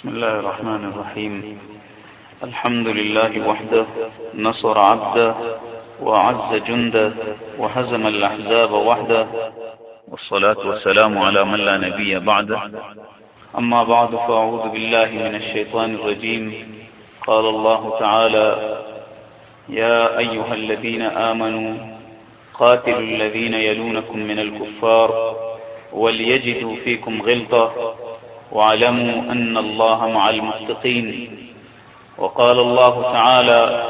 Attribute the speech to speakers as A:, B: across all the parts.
A: بسم الله الرحمن الرحيم. الحمد لله وحده نصر عبده وعز جنده وهزم الأحزاب وحده والصلاة والسلام على من لا نبي بعده. أما بعد فأعوذ بالله من الشيطان الرجيم. قال الله تعالى يا أيها الذين آمنوا قاتلوا الذين يلونكم من الكفار وليجدوا فيكم غلطة. واعلموا أن الله مع المتقين. وقال الله تعالى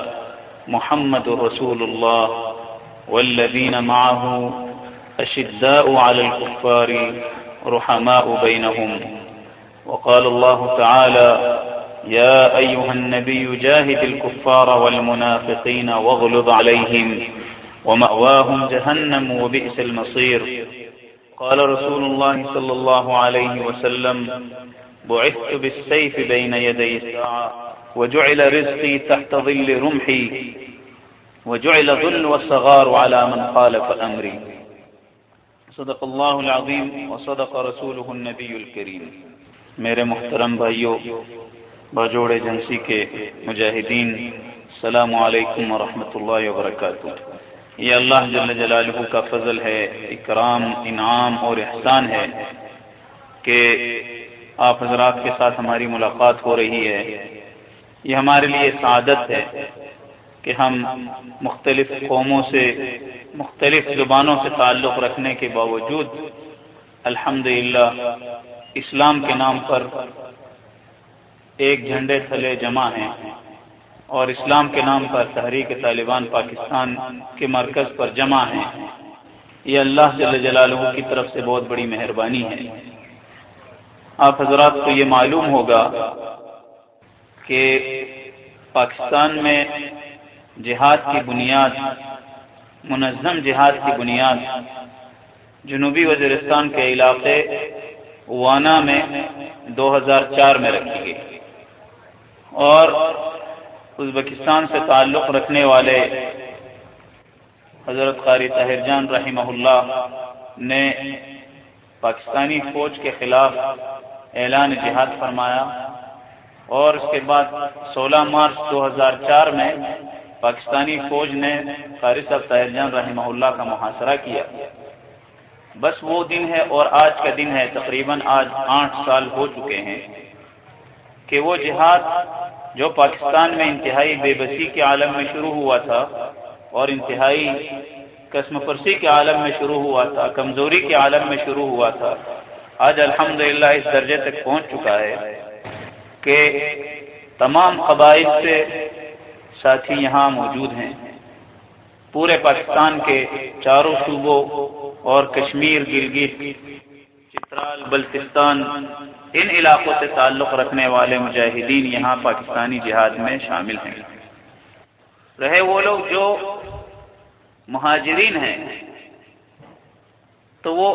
A: محمد رسول الله والذين معه أشداء على الكفار رحماء بينهم. وقال الله تعالى يا أيها النبي جاهد الكفار والمنافقين واغلظ عليهم ومأواهم جهنم وبئس المصير. قال رسول الله صلى الله عليه وسلم، بعثت بالسيف بين يدي الساعة، وجعل رزقي تحت ظل رمحي، وجعل ظل والصغار على من خالف أمري. صدق الله العظيم، وصدق رسوله النبي الكريم. میرے محترم بھائیوں باجوڑ ایجنسی کے مجاہدین، السلام علیکم ورحمۃ اللہ وبرکاتہ۔ یہ اللہ جل جلالہ کا فضل ہے، اکرام، انعام اور احسان ہے کہ آپ حضرات کے ساتھ ہماری ملاقات ہو رہی ہے۔ یہ ہمارے لیے سعادت ہے کہ ہم مختلف قوموں سے، مختلف زبانوں سے تعلق رکھنے کے باوجود الحمد اسلام کے نام پر ایک جھنڈے تھلے جمع ہیں۔ اور اسلام کے نام پر تحریک طالبان پاکستان کے مرکز پر جمع ہیں۔ یہ اللہ جل جلالہ کی طرف سے بہت بڑی مہربانی ہے۔ آپ حضرات کو یہ معلوم ہوگا کہ پاکستان میں جہاد کی بنیاد، منظم جہاد کی بنیاد جنوبی وزیرستان کے علاقے وانا میں دو ہزار چار میں رکھی گئی۔ اور ازبکستان سے تعلق رکھنے والے حضرت قاری طاہر جان رحمہ اللہ نے پاکستانی فوج کے خلاف اعلان جہاد فرمایا اور اس کے بعد سولہ مارچ دو ہزار چار میں پاکستانی فوج نے قاری صاحب طاہر جان رحمہ اللہ کا محاصرہ کیا۔ بس وہ دن ہے اور آج کا دن ہے، تقریباً آج آٹھ سال ہو چکے ہیں کہ وہ جہاد جو پاکستان میں انتہائی بے بسی کے عالم میں شروع ہوا تھا اور انتہائی قسم پرسی کے عالم میں شروع ہوا تھا، کمزوری کے عالم میں شروع ہوا تھا۔ آج الحمد اس درجے تک پہنچ چکا ہے کہ تمام قبائل سے ساتھی یہاں موجود ہیں۔ پورے پاکستان کے چاروں صوبوں اور کشمیر گلگت چترال، بلتستان، ان علاقوں سے تعلق رکھنے والے مجاہدین یہاں پاکستانی جہاد میں شامل ہیں۔ رہے وہ لوگ جو مہاجرین ہیں، تو وہ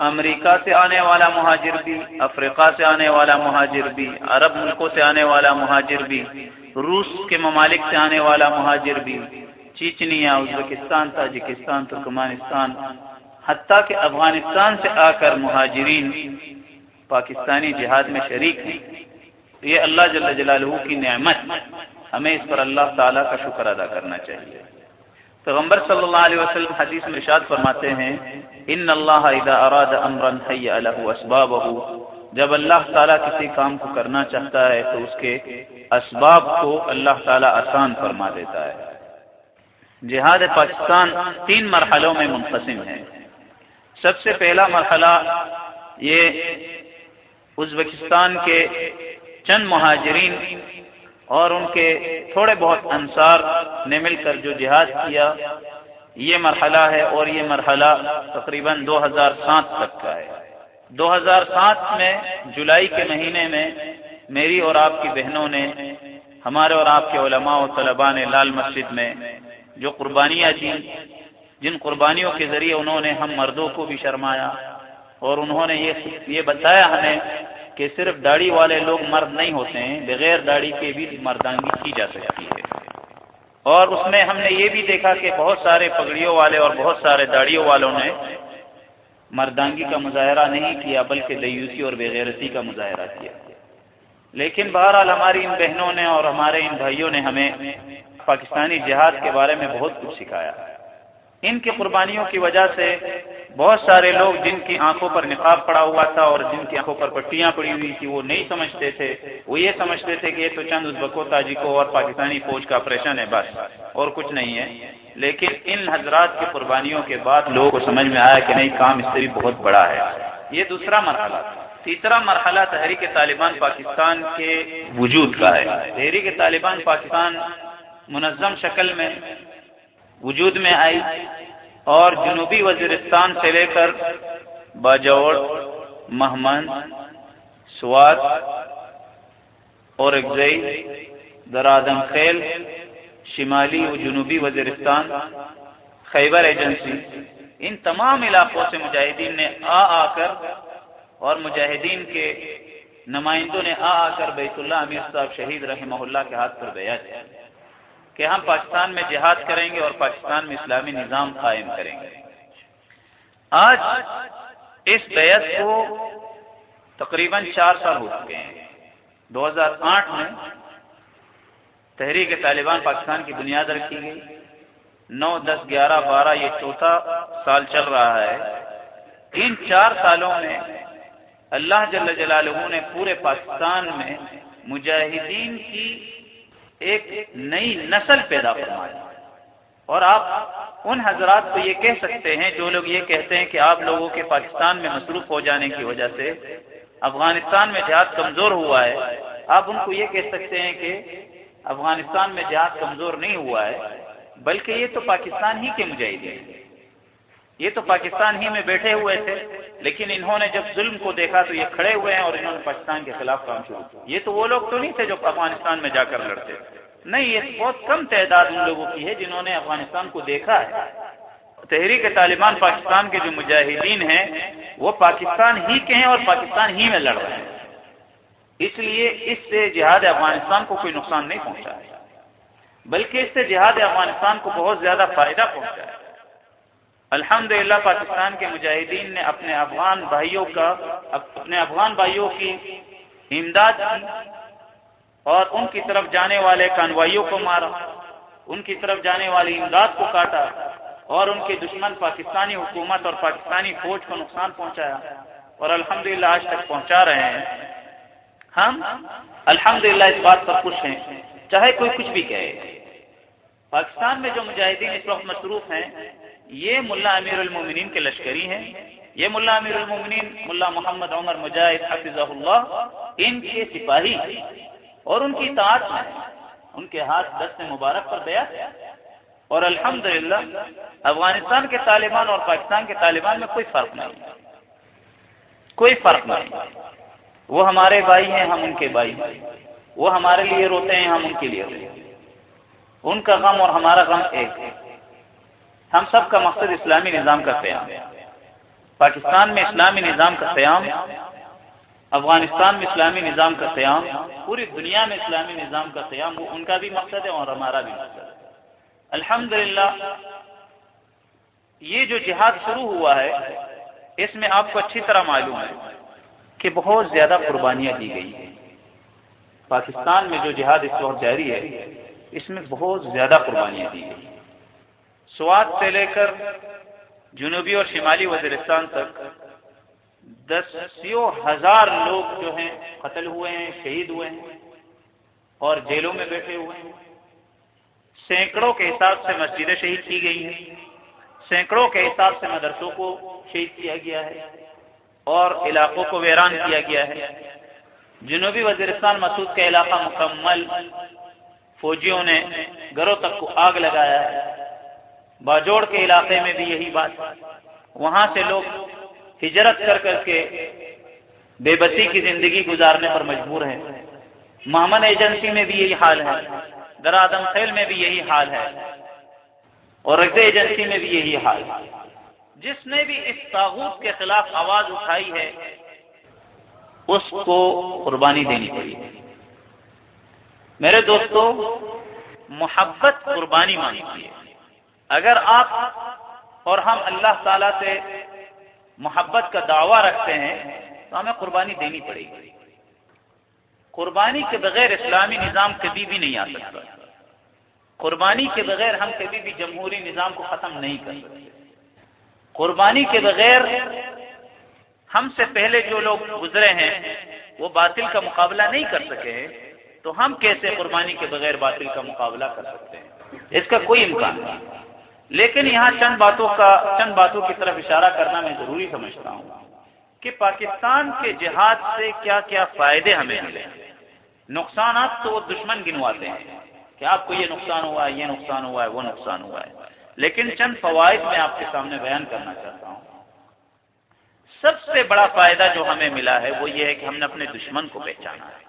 A: امریکہ سے آنے والا مہاجر بھی، افریقہ سے آنے والا مہاجر بھی، عرب ملکوں سے آنے والا مہاجر بھی، روس کے ممالک سے آنے والا مہاجر بھی، چیچنیا، ازبکستان، تاجکستان، ترکمانستان حتیٰ کہ افغانستان سے آ کر مہاجرین پاکستانی جہاد میں شریک ہیں۔ یہ اللہ جل جلالہ کی نعمت ہمیں اس پر اللہ تعالیٰ کا شکر ادا کرنا چاہیے۔ پیغمبر صلی اللہ علیہ وسلم حدیث میں ارشاد فرماتے ہیں، ان اللہ اذا اراد امرا حیا له اسبابه جب اللہ تعالیٰ کسی کام کو کرنا چاہتا ہے تو اس کے اسباب کو اللہ تعالیٰ آسان فرما دیتا ہے۔ جہاد پاکستان تین مرحلوں میں منقسم ہے۔ سب سے پہلا مرحلہ یہ ازبکستان کے چند مہاجرین اور ان کے تھوڑے بہت انصار نے مل کر جو جہاد کیا، یہ مرحلہ ہے اور یہ مرحلہ تقریباً دو ہزار سات تک کا ہے۔ دو ہزار سات میں جولائی کے مہینے میں میری اور آپ کی بہنوں نے، ہمارے اور آپ کے علماء و طلباء نے لال مسجد میں جو قربانیاں دی جن قربانیوں کے ذریعے انہوں نے ہم مردوں کو بھی شرمایا اور انہوں نے یہ یہ بتایا ہمیں کہ صرف داڑھی والے لوگ مرد نہیں ہوتے ہیں، بغیر داڑھی کے بھی مردانگی کی جا سکتی ہے۔ اور اس میں ہم نے یہ بھی دیکھا کہ بہت سارے پگڑیوں والے اور بہت سارے داڑھیوں والوں نے مردانگی کا مظاہرہ نہیں کیا، بلکہ دیوسی اور بغیرتی کا مظاہرہ کیا۔ لیکن بہرحال ہماری ان بہنوں نے اور ہمارے ان بھائیوں نے ہمیں پاکستانی جہاد کے بارے میں بہت کچھ سکھایا۔ ان کی قربانیوں کی وجہ سے بہت سارے لوگ جن کی آنکھوں پر نقاب پڑا ہوا تھا اور جن کی آنکھوں پر پٹیاں پڑی ہوئی تھی وہ نہیں سمجھتے تھے۔ وہ یہ سمجھتے تھے کہ یہ تو چند ازبکو تاجی کو اور پاکستانی فوج کا آپریشن ہے بس، اور کچھ نہیں ہے۔ لیکن ان حضرات کی قربانیوں کے بعد لوگوں کو سمجھ میں آیا کہ نہیں، کام اس سے بھی بہت بڑا ہے۔ یہ دوسرا مرحلہ۔ تھا تیسرا مرحلہ تحریک طالبان پاکستان کے وجود کا ہے۔ تحریک طالبان پاکستان منظم شکل میں وجود میں آئی اور جنوبی وزیرستان سے لے کر باجوڑ محمد سوات اور اگزئی درادم خیل، شمالی و جنوبی وزیرستان، خیبر ایجنسی، ان تمام علاقوں سے مجاہدین نے آ آ کر اور مجاہدین کے نمائندوں نے آ آ کر بیت اللہ امیر صاحب شہید رحمہ اللہ کے ہاتھ پر بیعت کہ ہم پاکستان میں جہاد کریں گے اور پاکستان میں اسلامی نظام قائم کریں گے۔ آج اس بیعت کو تقریباً چار سال ہو چکے ہیں۔ دو ہزار آٹھ میں تحریک طالبان پاکستان کی بنیاد رکھی گئی۔ نو، دس، گیارہ، بارہ، یہ چوتھا سال چل رہا ہے۔ ان چار سالوں میں اللہ جل جلالہ نے پورے پاکستان میں مجاہدین کی ایک نئی نسل پیدا فرمائی اور آپ ان حضرات کو یہ کہہ سکتے ہیں جو لوگ یہ کہتے ہیں کہ آپ لوگوں کے پاکستان میں مصروف ہو جانے کی وجہ سے افغانستان میں جہاد کمزور ہوا ہے، آپ ان کو یہ کہہ سکتے ہیں کہ افغانستان میں جہاد کمزور نہیں ہوا ہے، بلکہ یہ تو پاکستان ہی کے مجاہدین یہ تو پاکستان ہی میں بیٹھے ہوئے تھے، لیکن انہوں نے جب ظلم کو دیکھا تو یہ کھڑے ہوئے ہیں اور انہوں نے پاکستان کے خلاف کام شروع کیا۔ یہ تو وہ لوگ تو نہیں تھے جو افغانستان میں جا کر لڑتے۔ نہیں، یہ بہت کم تعداد ان لوگوں کی ہے جنہوں نے افغانستان کو دیکھا ہے۔ تحریک طالبان پاکستان کے جو مجاہدین ہیں، وہ پاکستان ہی کے ہیں اور پاکستان ہی میں لڑ رہے ہیں۔ اس لیے اس سے جہاد افغانستان کو کوئی نقصان نہیں پہنچا ہے، بلکہ اس سے جہاد افغانستان کو بہت زیادہ فائدہ پہنچا ہے۔ الحمد پاکستان کے مجاہدین نے اپنے افغان بھائیوں کا اپنے افغان بھائیوں کی امداد کی اور ان کی طرف جانے والے کانوائیوں کو مارا، ان کی طرف جانے والی امداد کو کاٹا اور ان کے دشمن پاکستانی حکومت اور پاکستانی فوج کو نقصان پہنچایا اور الحمد آج تک پہنچا رہے ہیں۔ ہم الحمد اس بات پر خوش ہیں، چاہے کوئی کچھ بھی کہے۔ پاکستان میں جو مجاہدین اس وقت مصروف ہیں یہ ملا امیر المومنین کے لشکری ہیں۔ یہ ملا امیر المومنین ملا محمد عمر مجاہد حفظ اللہ ان کے سپاہی اور ان کی اطاعت میں، ان کے ہاتھ دست مبارک پر دیا اور الحمد افغانستان کے طالبان اور پاکستان کے طالبان میں کوئی فرق نہیں۔ کوئی فرق نہیں۔ وہ ہمارے بھائی ہیں، ہم ان کے بھائی۔ وہ ہمارے لیے روتے ہیں، ہم ان کے لیے روتے ہیں۔ ان کا غم اور ہمارا غم ایک۔ ہے ہم سب کا مقصد اسلامی نظام کا قیام پاکستان میں اسلامی نظام کا قیام، افغانستان میں اسلامی نظام کا قیام، پوری دنیا میں اسلامی نظام کا قیام، وہ ان کا بھی مقصد ہے اور ہمارا بھی مقصد ہے۔ الحمد یہ جو جہاد شروع ہوا ہے، اس میں آپ کو اچھی طرح معلوم ہے کہ بہت زیادہ قربانیاں دی گئی ہیں۔ پاکستان میں جو جہاد اس وقت جاری ہے، اس میں بہت زیادہ قربانیاں دی گئی سوات سے لے کر جنوبی اور شمالی وزیرستان تک دسیوں ہزار لوگ جو ہیں قتل ہوئے ہیں، شہید ہوئے ہیں اور جیلوں میں بیٹھے ہوئے ہیں۔ سینکڑوں کے حساب سے مسجدیں شہید کی گئی ہیں۔ سینکڑوں کے حساب سے مدرسوں کو شہید کیا گیا ہے اور علاقوں کو ویران کیا گیا ہے۔ جنوبی وزیرستان مسعود کا علاقہ مکمل فوجیوں نے گھروں تک کو آگ لگایا ہے۔ باجوڑ کے علاقے میں بھی یہی بات۔ وہاں سے لوگ ہجرت کر کر کے بے بسی کی زندگی گزارنے پر مجبور ہیں۔ محمد ایجنسی میں بھی یہی حال ہے۔ درادم خیل میں بھی یہی حال ہے۔ اور رگز ایجنسی میں بھی یہی حال ہے۔ جس نے بھی اس تاغوت کے خلاف آواز اٹھائی ہے، اس کو قربانی دینی پڑی۔ میرے دوستو، محبت قربانی مانگتی ہے اگر آپ اور ہم اللہ تعالی سے محبت کا دعویٰ رکھتے ہیں، تو ہمیں قربانی دینی پڑے گی۔ قربانی کے بغیر اسلامی نظام کبھی بھی نہیں آ سکتا۔ قربانی کے بغیر ہم کبھی بھی جمہوری نظام کو ختم نہیں کر سکتے۔ قربانی کے بغیر ہم سے پہلے جو لوگ گزرے ہیں، وہ باطل کا مقابلہ نہیں کر سکے ہیں، تو ہم کیسے قربانی کے بغیر باطل کا مقابلہ کر سکتے ہیں؟ اس کا کوئی امکان نہیں۔ لیکن یہاں چند باتوں کا چند باتوں کی طرف اشارہ کرنا میں ضروری سمجھتا ہوں کہ پاکستان کے جہاد سے کیا کیا فائدے ہمیں ملے نقصانات تو وہ دشمن گنواتے ہیں کہ آپ کو یہ نقصان ہوا ہے یہ نقصان ہوا ہے وہ نقصان ہوا ہے۔ لیکن چند فوائد میں آپ کے سامنے بیان کرنا چاہتا ہوں۔ سب سے بڑا فائدہ جو ہمیں ملا ہے وہ یہ ہے کہ ہم نے اپنے دشمن کو پہچانا ہے۔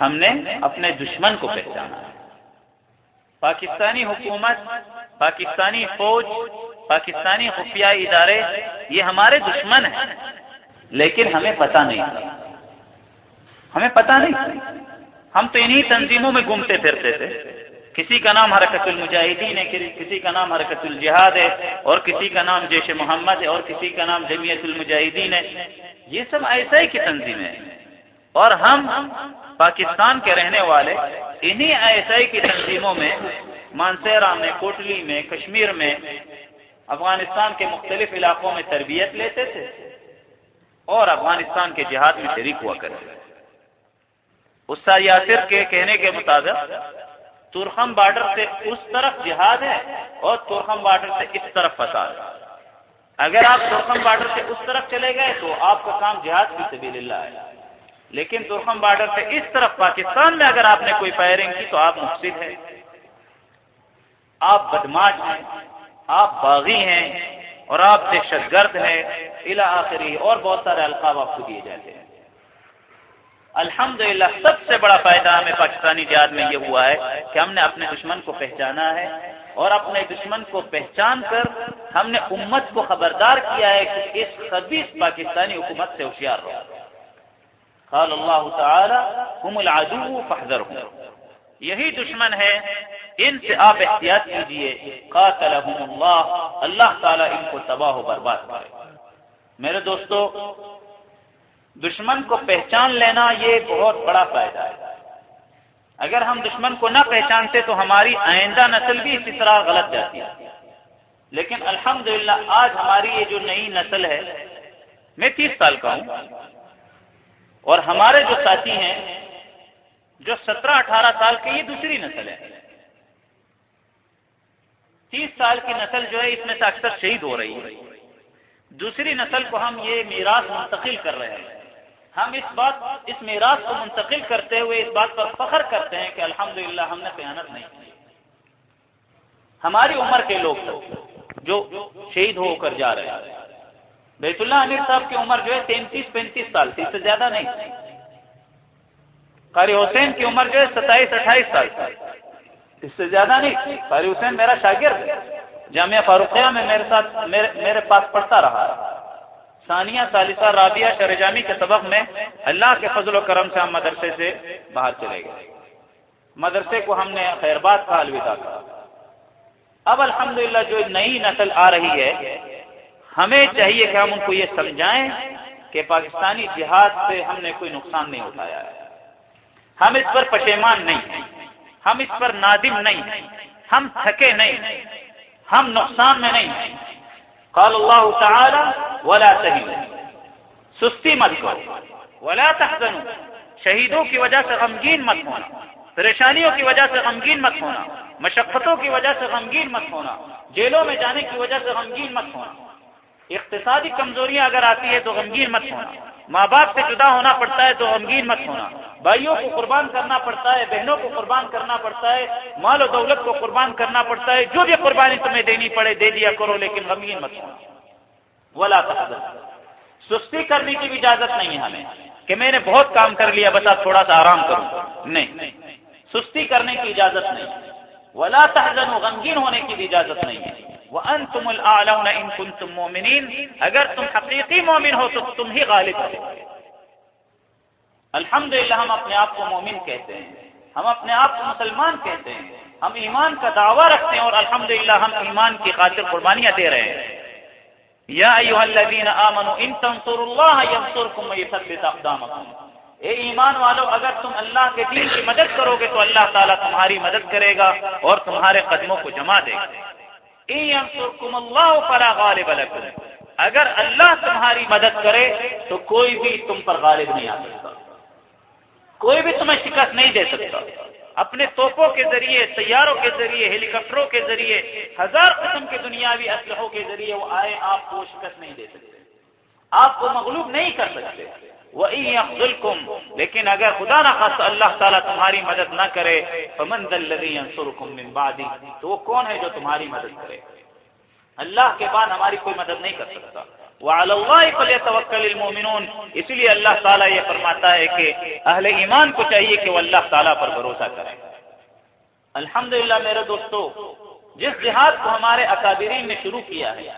A: ہم نے اپنے دشمن کو پہچانا ہے۔ پاکستانی حکومت، پاکستانی فوج، پاکستانی خفیہ ادارے، یہ ہمارے دشمن ہیں۔ لیکن ہمیں پتہ نہیں۔ ہمیں پتہ نہیں۔ ہم تو انہی تنظیموں میں گھومتے پھرتے تھے۔ کسی کا نام حرکت المجاہدین ہے، کسی کا نام حرکت الجہاد ہے، اور کسی کا نام جیش محمد ہے، اور کسی کا نام جمعیت المجاہدین ہے۔ یہ سب ایسا ہی کی تنظیمیں ہیں۔ اور ہم پاکستان کے رہنے والے انہی ایس آئی کی تنظیموں میں، مانسیرا میں، کوٹلی میں، کشمیر میں، افغانستان کے مختلف علاقوں میں تربیت لیتے تھے اور افغانستان کے جہاد میں شریک ہوا کرتے استاد یاسر کے کہنے کے مطابق، ترخم بارڈر سے اس طرف جہاد ہے اور ترخم بارڈر سے اس طرف فساد اگر آپ ترخم بارڈر سے اس طرف چلے گئے تو آپ کا کام جہاد کی سبیل اللہ ہے۔ لیکن ترخم بارڈر سے اس طرف پاکستان میں اگر آپ نے کوئی فائرنگ کی تو آپ مفصد ہیں۔ آپ بدماش ہیں، آپ باغی ہیں اور آپ دہشت گرد ہیں۔ الا آخری اور بہت سارے القاب آپ کو دیے جاتے ہیں۔ الحمد سب سے بڑا فائدہ ہمیں پاکستانی جہاد میں یہ ہوا ہے کہ ہم نے اپنے دشمن کو پہچانا ہے اور اپنے دشمن کو پہچان کر ہم نے امت کو خبردار کیا ہے کہ اس خبیص پاکستانی حکومت سے ہوشیار رہو۔ قال اللہ تعالی هم العدو فاحذرهم یہی دشمن ہے، ان سے آپ احتیاط کیجیے قاتلهم اللہ اللہ تعالی ان کو تباہ و برباد کرے۔ میرے دوستو، دشمن کو پہچان لینا یہ بہت بڑا فائدہ ہے۔ اگر ہم دشمن کو نہ پہچانتے تو ہماری آئندہ نسل بھی اسی طرح غلط جاتی ہے۔ لیکن الحمدللہ، آج ہماری یہ جو نئی نسل ہے، میں تیس سال کا ہوں۔ اور ہمارے جو ساتھی ہیں، جو سترہ اٹھارہ سال کے یہ دوسری نسل ہے۔ تیس سال کی نسل جو ہے، اس میں سے اکثر شہید ہو رہی ہے۔ دوسری نسل کو ہم یہ میراث منتقل کر رہے ہیں۔ ہم اس بات، اس میراث کو منتقل کرتے ہوئے اس بات پر فخر کرتے ہیں کہ الحمدللہ ہم نے خیانت نہیں کی۔ ہماری عمر کے لوگ جو شہید ہو کر جا رہے ہیں۔ بیت اللہ امیر صاحب کی عمر جو ہے تینتیس پینتیس سال تھی، اس سے زیادہ نہیں۔ قاری حسین کی عمر جو ہے ستائیس اٹھائیس سال اس سے زیادہ نہیں۔ قاری حسین میرا شاگرد۔ جامعہ فاروقیہ میں میرے ساتھ میرے میرے پاس پڑھتا رہا۔ ثانیہ، ثالثہ، رابعہ شرجامی کے سبق میں اللہ کے فضل و کرم سے ہم مدرسے سے باہر چلے گئے۔ مدرسے کو ہم نے خیرباد کا الوداع کہا اب الحمدللہ جو نئی نسل آ رہی ہے ہمیں چاہیے کہ ہم ان کو یہ سمجھائیں کہ پاکستانی جہاد سے ہم نے کوئی نقصان نہیں اٹھایا ہے۔ ہم اس پر پشیمان نہیں، ہم اس پر نادم نہیں، ہم تھکے نہیں، ہم نقصان میں نہیں۔ قال اللہ تعالی، ولا سستی مت کرو ولا تحزنوا۔ شہیدوں کی وجہ سے غمگین مت ہونا۔ پریشانیوں کی وجہ سے غمگین مت ہونا۔ مشقتوں کی وجہ سے غمگین مت ہونا۔ جیلوں میں جانے کی وجہ سے غمگین مت ہونا۔ اقتصادی کمزوریاں اگر آتی ہے تو غمگین مت ہونا۔ ماں باپ سے جدا ہونا پڑتا ہے تو غمگین مت ہونا۔ بھائیوں کو قربان کرنا پڑتا ہے، بہنوں کو قربان کرنا پڑتا ہے، مال و دولت کو قربان کرنا پڑتا ہے، جو بھی قربانی تمہیں دینی پڑے دے دیا کرو، لیکن غمگین مت ہونا۔ ولا سستی کرنے کی بھی اجازت نہیں ہے ہمیں۔ کہ میں نے بہت کام کر لیا، بس آپ تھوڑا سا آرام کروں۔ نہیں۔ سستی کرنے کی اجازت نہیں۔ ولا تحزن، غمگین ہونے کی بھی اجازت نہیں ہے۔ وَأَنْتُمُ الْأَعْلَوْنَ إِن كُنْتُم مُؤْمِنِينَ۔ اگر تم حقیقی مومن ہو تو تم ہی غالب ہو۔ الحمدللہ، ہم اپنے آپ کو مومن کہتے ہیں۔ ہم اپنے آپ کو مسلمان کہتے ہیں۔ ہم ایمان کا دعویٰ رکھتے ہیں اور الحمدللہ، ہم ایمان کی خاطر قربانیاں دے رہے ہیں۔ یا ایوہ الذین آمنوا، ان تنصروا اللہ ینصرکم ویثبت اقدامکم۔ اے ایمان والو، اگر تم اللہ کے دین کی مدد کرو گے تو اللہ تعالیٰ تمہاری مدد کرے گا اور تمہارے قدموں کو جما دے گا۔ اللہ فلا غالب لکم اگر اللہ تمہاری مدد کرے تو کوئی بھی تم پر غالب نہیں آ سکتا۔ کوئی بھی تمہیں شکست نہیں دے سکتا۔ اپنے توپوں کے ذریعے، سیاروں کے ذریعے ہیلی کاپٹروں کے ذریعے، ہزار قسم کے دنیاوی اسلحوں کے ذریعے وہ آئے، آپ کو شکست نہیں دے سکتے۔ آپ کو مغلوب نہیں کر سکتے۔ وہ لیکن اگر خدا نہ خاص اللہ تعالیٰ تمہاری مدد نہ کرے من بعدی تو وہ کون ہے جو تمہاری مدد کرے؟ اللہ کے بعد ہماری کوئی مدد نہیں کر سکتا۔ توکل المؤمنون، اسی لیے اللہ تعالیٰ یہ فرماتا ہے کہ اہل ایمان کو چاہیے کہ وہ اللہ تعالیٰ پر بھروسہ کریں۔ الحمدللہ میرے دوستو، جس جہاد کو ہمارے اکابرین نے شروع کیا ہے،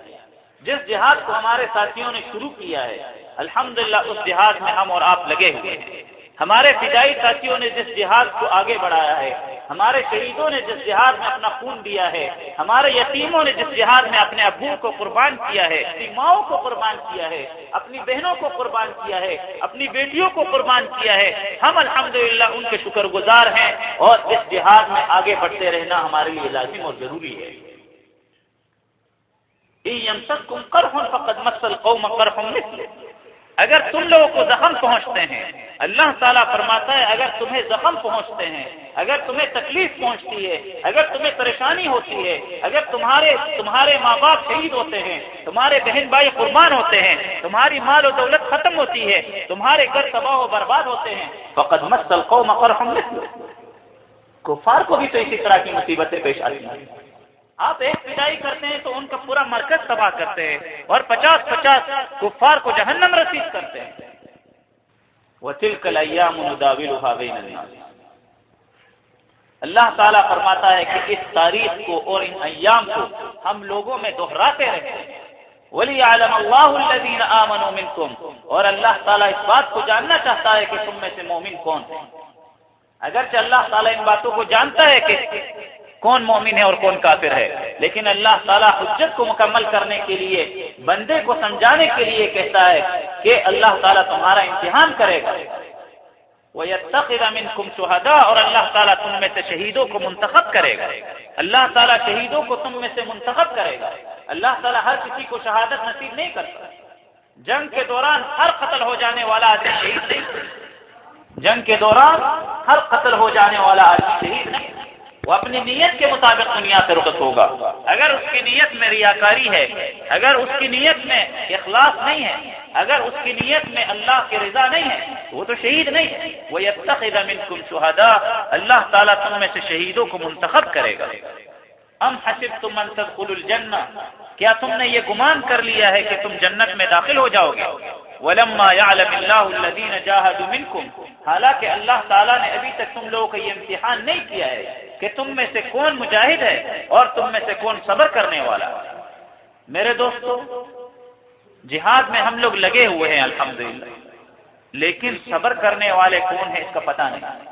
A: جس جہاد کو ہمارے ساتھیوں نے شروع کیا ہے الحمدللہ، اس جہاد میں ہم اور آپ لگے ہوئے ہیں۔ ہمارے فضائی ساتھیوں نے جس جہاد کو آگے بڑھایا ہے، ہمارے شہیدوں نے جس جہاد میں اپنا خون دیا ہے، ہمارے یتیموں نے جس جہاد میں اپنے ابو کو قربان کیا ہے، اپنی ماؤں کو قربان کیا ہے، اپنی بہنوں کو قربان کیا ہے، اپنی بیٹیوں کو قربان کیا ہے، ہم الحمدللہ ان کے شکر گزار ہیں۔ اور اس جہاد میں آگے بڑھتے رہنا ہمارے لیے لازم اور ضروری ہے۔ فقد مسل قوم اگر تم لوگوں کو زخم پہنچتے ہیں، اللہ تعالیٰ فرماتا ہے، اگر تمہیں زخم پہنچتے ہیں، اگر تمہیں تکلیف پہنچتی ہے، اگر تمہیں پریشانی ہوتی ہے، اگر تمہارے تمہارے ماں باپ شہید ہوتے ہیں، تمہارے بہن بھائی قربان ہوتے ہیں، تمہاری مال و دولت ختم ہوتی ہے، تمہارے گھر تباہ و برباد ہوتے ہیں فقط مسل قوم قرحم کفار کو بھی تو اسی طرح کی مصیبتیں پیش آتی ہیں۔ آپ ایک پٹائی کرتے ہیں تو ان کا پورا مرکز تباہ کرتے ہیں اور پچاس پچاس کفار کو جہنم رسید کرتے ہیں۔ وہ تل کلیا اللہ تعالیٰ فرماتا ہے کہ اس تاریخ کو اور ان ایام کو ہم لوگوں میں دوہراتے رہے ولی عالم اللہ الدین آمن منکم۔ اور اللہ تعالیٰ اس بات کو جاننا چاہتا ہے کہ تم میں سے مومن کون اگرچہ اللہ تعالیٰ ان باتوں کو جانتا ہے کہ کون مومن ہے اور کون کافر ہے۔ لیکن اللہ تعالیٰ حجت کو مکمل کرنے کے لیے، بندے کو سمجھانے کے لیے کہتا ہے کہ اللہ تعالیٰ تمہارا امتحان کرے گا۔ وہ کم شہدا اور اللہ تعالیٰ تم میں سے شہیدوں کو منتخب کرے گا۔ اللہ تعالیٰ شہیدوں کو تم میں سے منتخب کرے گا۔ اللہ تعالیٰ ہر کسی کو شہادت نصیب نہیں کرتا۔ جنگ کے دوران ہر قتل ہو جانے والا آدمی شہید نہیں۔ جنگ کے دوران ہر قتل ہو جانے والا آدمی شہید نہیں۔ وہ اپنی نیت کے مطابق دنیا سے رخصت ہوگا۔ اگر اس کی نیت میں ریاکاری ہے، اگر اس کی نیت میں اخلاص نہیں ہے، اگر اس کی نیت میں اللہ کی رضا نہیں ہے وہ تو شہید نہیں ہے۔ وہ منکم شہدا اللہ تعالیٰ تم میں سے شہیدوں کو منتخب کرے گا۔ ام حسب تم منتقل الجنہ، کیا تم نے یہ گمان کر لیا ہے کہ تم جنت میں داخل ہو جاؤ گے؟ ولما يعلم الله الذين جاهدوا منكم حالانکہ اللہ تعالیٰ نے ابھی تک تم لوگوں کا یہ امتحان نہیں کیا ہے۔ کہ تم میں سے کون مجاہد ہے اور تم میں سے کون صبر کرنے والا میرے دوستو، جہاد میں ہم لوگ لگے ہوئے ہیں، الحمدللہ۔ لیکن صبر کرنے والے کون ہیں، اس کا پتہ نہیں۔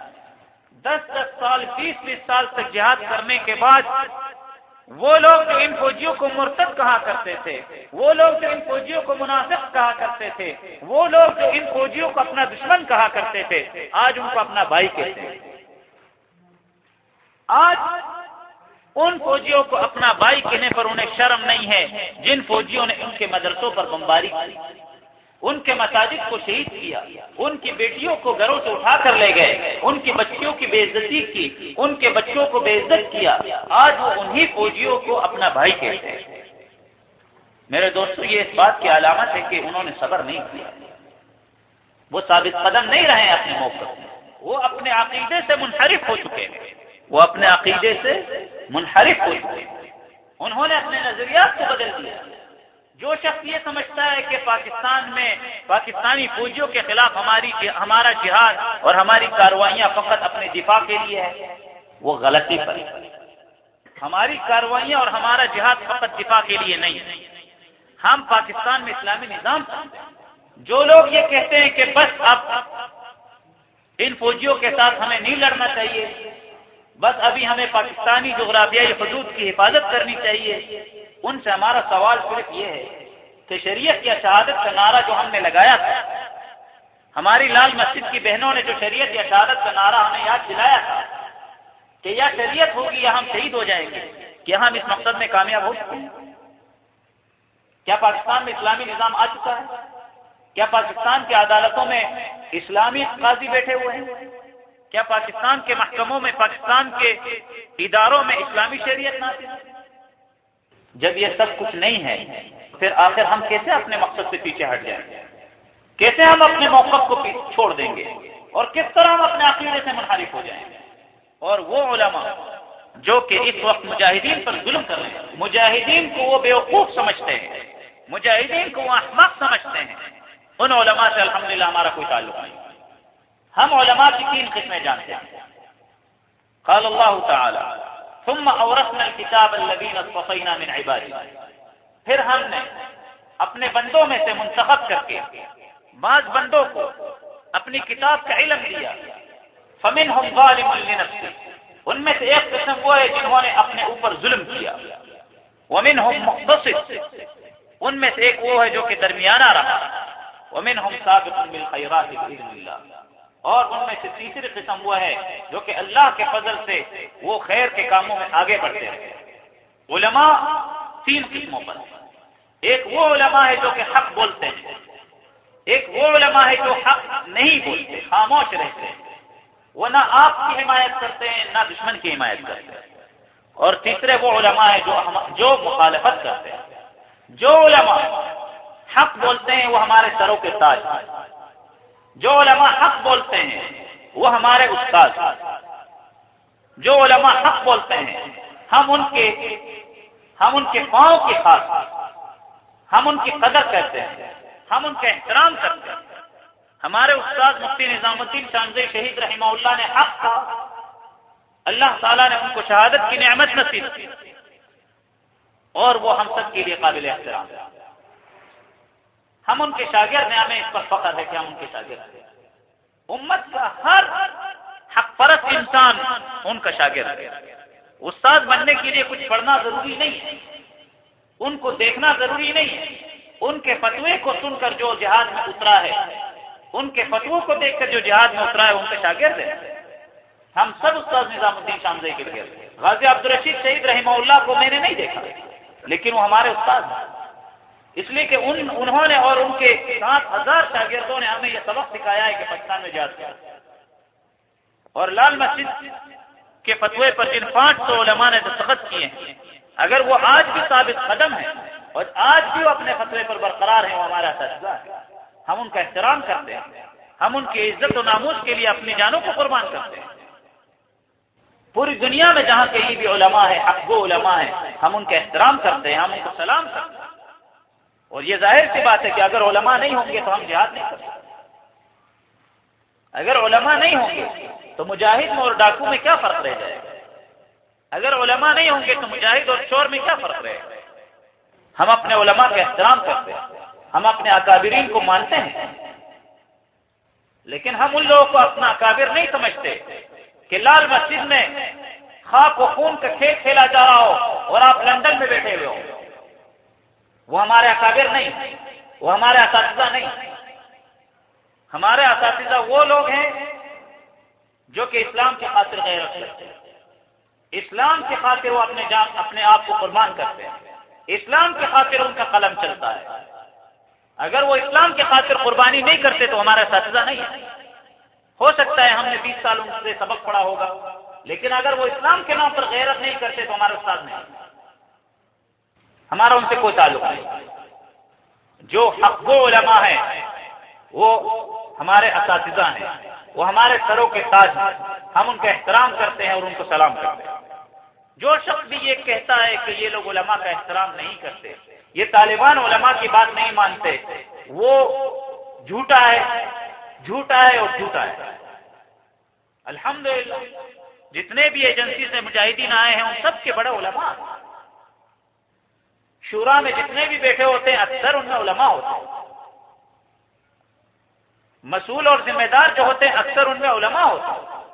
A: دس دس سال، بیس بیس سال تک جہاد کرنے کے بعد وہ لوگ جو ان فوجیوں کو مرتب کہا کرتے تھے، وہ لوگ جو ان فوجیوں کو مناسب کہا کرتے تھے، وہ لوگ جو ان فوجیوں کو اپنا دشمن کہا کرتے تھے، آج ان کو اپنا بھائی کہتے ہیں۔ آج ان فوجیوں کو اپنا بھائی کہنے پر انہیں شرم نہیں ہے، جن فوجیوں نے ان کے مدرسوں پر بمباری کی۔ ان کے مساجد کو شہید کیا، ان کی بیٹیوں کو گھروں سے اٹھا کر لے گئے، ان کی بچیوں کی بے عزتی کی، ان کے بچوں کو بے عزت کیا۔ آج وہ انہی فوجیوں کو اپنا بھائی کہتے ہیں۔ میرے دوستوں یہ اس بات کی علامت ہے کہ انہوں نے صبر نہیں کیا۔ وہ ثابت قدم نہیں رہے اپنے موقع وہ اپنے عقیدے سے منحرف ہو چکے ہیں۔ وہ اپنے عقیدے سے منحرف ہو چکے ہیں انہوں نے اپنے نظریات کو بدل دیا۔ جو شخص یہ سمجھتا ہے کہ پاکستان میں پاکستانی فوجیوں کے خلاف ہماری ہمارا جہاد اور ہماری کاروائیاں فقط اپنے دفاع کے لیے ہے وہ غلطی پر ہماری کاروائیاں اور ہمارا جہاد فقط دفاع کے لیے نہیں۔ ہم پاکستان میں اسلامی نظام جو لوگ یہ کہتے ہیں کہ بس اب ان فوجیوں کے ساتھ ہمیں نہیں لڑنا چاہیے بس ابھی ہمیں پاکستانی جغرافیائی حدود کی حفاظت کرنی چاہیے۔ ان سے ہمارا سوال صرف یہ ہے کہ شریعت یا شہادت کا نعرہ جو ہم نے لگایا تھا،
B: ہماری لال مسجد کی بہنوں نے جو شریعت یا شہادت کا نعرہ ہمیں یاد دلایا تھا کہ یا شریعت ہوگی یا ہم شہید ہو جائیں گے، کیا ہم اس مقصد میں کامیاب ہو سکتے ہیں؟ کیا پاکستان میں اسلامی نظام آ چکا ہے؟ کیا پاکستان کی عدالتوں میں اسلامی قاضی بیٹھے ہوئے ہیں؟ کیا پاکستان کے محکموں میں، پاکستان کے اداروں میں اسلامی شریعت نافذ ہے؟ جب یہ سب کچھ نہیں ہے، پھر آخر ہم کیسے اپنے مقصد سے پیچھے ہٹ جائیں؟ گے کیسے ہم اپنے موقف کو چھوڑ دیں گے؟ اور کس طرح ہم اپنے عقیدے سے منحرف ہو جائیں؟ گے اور وہ علماء جو کہ اس وقت مجاہدین پر ظلم کر رہے ہیں، مجاہدین کو وہ بیوقوف سمجھتے ہیں، مجاہدین کو وہ احمق سمجھتے ہیں۔ ان علماء سے الحمدللہ ہمارا کوئی تعلق نہیں۔ ہم علماء کی تین قسمیں جانتے ہیں۔ قال اللہ تعالی، ثم اورثنا الكتاب الذين اصطفينا من عبادنا پھر ہم نے اپنے بندوں میں سے منتخب کر کے بعض بندوں کو اپنی کتاب کا علم دیا۔ فمنهم ظالم لنفسه ان میں سے ایک قسم وہ ہے جنہوں نے اپنے اوپر ظلم کیا۔ ومنهم مقتصد۔ ان میں سے ایک وہ ہے جو کہ درمیانہ رہا۔ ومنهم سابق بالخيرات باذن الله اور ان میں سے تیسری قسم وہ ہے جو کہ اللہ کے فضل سے وہ خیر کے کاموں میں آگے بڑھتے ہیں۔ علماء تین قسموں پر ایک وہ علماء ہے جو کہ حق بولتے ہیں۔ ایک وہ علماء ہے جو حق نہیں بولتے، خاموش رہتے ہیں۔ وہ نہ آپ کی حمایت کرتے ہیں، نہ دشمن کی حمایت کرتے ہیں۔ اور تیسرے وہ علماء ہے جو جو مخالفت کرتے ہیں۔ جو علماء حق بولتے ہیں، وہ ہمارے سروں کے تاج جو علماء حق بولتے ہیں، وہ ہمارے استاد جو علماء حق بولتے ہیں، ہم ان کے، ہم ان کے پاؤں کی خاص ہم ان کی قدر کرتے ہیں، ہم ان کا احترام کرتے ہیں۔ ہمارے استاد مفتی نظام الدین شامز شہید رحمہ اللہ نے حق کہا۔ اللہ تعالیٰ نے ان کو شہادت کی نعمت نصیب کی۔ اور وہ ہم سب کے لیے قابل احترام ہم ان کے شاگرد ہیں، ہمیں اس پر فخر ہے کہ ہم ان کے شاگرد ہیں۔ امت کا ہر حق پرست انسان ان کا شاگرد ہے۔ استاد بننے کے لیے کچھ پڑھنا ضروری نہیں ہے۔ ان کو دیکھنا ضروری نہیں ہے۔ ان کے فتوے کو سن کر جو جہاد میں اترا ہے، ان کے فتو کو دیکھ کر جو جہاد میں اترا ہے، ان کے شاگرد ہے ہم سب استاد نظام الدین شامزی کے لیے غازی عبدالرشید شہید رحمہ اللہ کو میں نے نہیں دیکھا، لیکن وہ ہمارے استاد ہیں۔ اس لیے کہ ان انہوں نے اور ان کے سات ہزار شاگردوں نے ہمیں یہ سبق سکھایا ہے کہ پاکستان میں جہاد کیا۔ اور لال مسجد کے فتوے پر جن پانچ سو علماء نے دستخط کیے ہیں، اگر وہ آج بھی ثابت قدم ہے اور آج بھی وہ اپنے فتوے پر برقرار ہیں، وہ ہمارا اساتذہ ہم ان کا احترام کرتے ہیں۔ ہم ان کی عزت و ناموز کے لیے اپنی جانوں کو قربان کرتے ہیں۔ پوری دنیا میں جہاں کہیں بھی علماء ہے حق و علماء ہے ہم ان کا احترام کرتے ہیں، ہم ان کو سلام کرتے ہیں۔ اور یہ ظاہر سی بات ہے کہ اگر علماء نہیں ہوں گے تو ہم جہاد نہیں کر سکتے۔ اگر علماء نہیں ہوں گے تو مجاہد میں اور ڈاکو میں کیا فرق رہ جائے؟ گا اگر علماء نہیں ہوں گے تو مجاہد اور چور میں کیا فرق رہے؟ گا ہم اپنے علماء کا احترام کرتے ہیں، ہم اپنے اکابرین کو مانتے ہیں۔ لیکن ہم ان لوگوں کو اپنا اکابر نہیں سمجھتے کہ لال مسجد میں خاک و خون کا کھیل کھیلا جا رہا ہو اور آپ لندن میں بیٹھے ہوئے ہو وہ ہمارے اکابر نہیں، وہ ہمارے اساتذہ نہیں۔ ہمارے اساتذہ وہ لوگ ہیں جو کہ اسلام کی خاطر غیر رکھتے اسلام کی خاطر وہ اپنے جان، اپنے آپ کو قربان کرتے ہیں۔ اسلام کی خاطر ان کا قلم چلتا ہے۔ اگر وہ اسلام کی خاطر قربانی نہیں کرتے تو ہمارا اساتذہ نہیں ہے ہو سکتا ہے ہم نے بیس سال ان سے سبق پڑھا ہوگا، لیکن اگر وہ اسلام کے نام پر غیرت نہیں کرتے تو ہمارا استاد نہیں۔ ہمارا ان سے کوئی تعلق نہیں۔ جو حق و علماء ہیں، وہ ہمارے اساتذہ ہیں، وہ ہمارے سروں کے تاج ہیں۔ ہم ان کا احترام کرتے ہیں اور ان کو سلام کرتے ہیں۔ جو شخص بھی یہ کہتا ہے کہ یہ لوگ علماء کا احترام نہیں کرتے، یہ طالبان علماء کی بات نہیں مانتے، وہ جھوٹا ہے جھوٹا ہے اور جھوٹا ہے۔ الحمدللہ، جتنے بھی ایجنسی سے مجاہدین آئے ہیں، ان سب کے بڑے علماء شورا میں جتنے بھی بیٹھے ہوتے ہیں، اکثر ان میں علماء ہوتے ہیں۔ مسئول اور ذمہ دار جو ہوتے ہیں، اکثر ان میں علماء ہوتے ہیں۔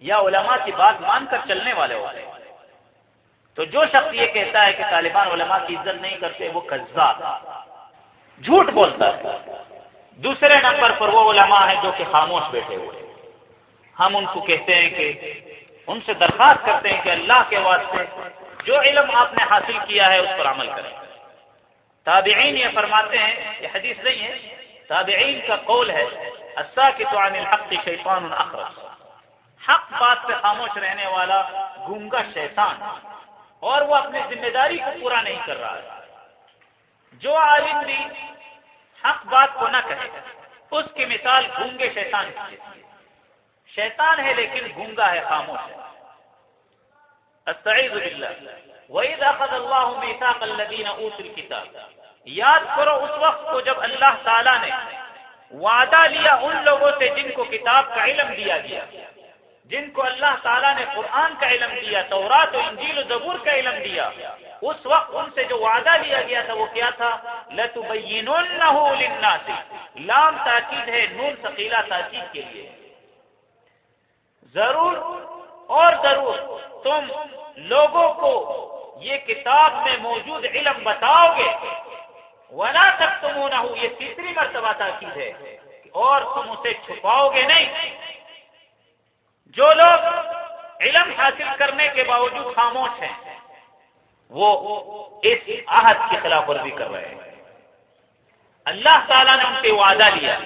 B: یا علماء کی بات مان کر چلنے والے ہوتے ہیں۔ تو جو شخص یہ کہتا ہے کہ طالبان علماء کی عزت نہیں کرتے، وہ قزا جھوٹ بولتا ہے۔ دوسرے نمبر پر وہ علماء ہیں جو کہ خاموش بیٹھے ہوئے ہم ان کو کہتے ہیں کہ، ان سے درخواست کرتے ہیں کہ اللہ کے واسطے جو علم آپ نے حاصل کیا ہے اس پر عمل کریں۔ تابعین یہ فرماتے ہیں، یہ حدیث نہیں ہے، تابعین کا قول ہے عن الحق شیطان اخرس حق بات سے خاموش رہنے والا گونگا شیطان، اور وہ اپنی ذمہ داری کو پورا نہیں کر رہا ہے۔ جو عالم بھی حق بات کو نہ کہے، اس کی مثال گونگے شیطان کی شیطان ہے لیکن گونگا ہے، خاموش ہے۔ استعیذ باللہ. وَإِذْ أَخَذَ اللَّهُ مِيثَاقَ الَّذِينَ أُوتُوا الْكِتَابَ. یاد کرو اس وقت کو جب اللہ تعالیٰ نے وعدہ لیا ان لوگوں سے جن کو کتاب کا علم دیا گیا. جن کو اللہ تعالیٰ نے قرآن کا علم دیا، تورات و انجیل و زبور کا علم دیا. اس وقت ان سے جو وعدہ لیا گیا تھا وہ کیا تھا؟ لَتُبَيِّنُنَّهُ لِلنَّاسِ. لام تاکید ہے نون ثقیلا تاکید کے لیے. ضرور اور ضرور تم لوگوں کو یہ کتاب میں موجود علم بتاؤ گے۔ ولا تک تم نہ ہو یہ تیسری مرتبہ تاکید ہے اور تم اسے چھپاؤ گے نہیں۔ جو لوگ علم حاصل کرنے کے باوجود خاموش ہیں، وہ اس آہت کی خلاف ورزی کر رہے ہیں۔ اللہ تعالیٰ نے ان سے وعدہ لیا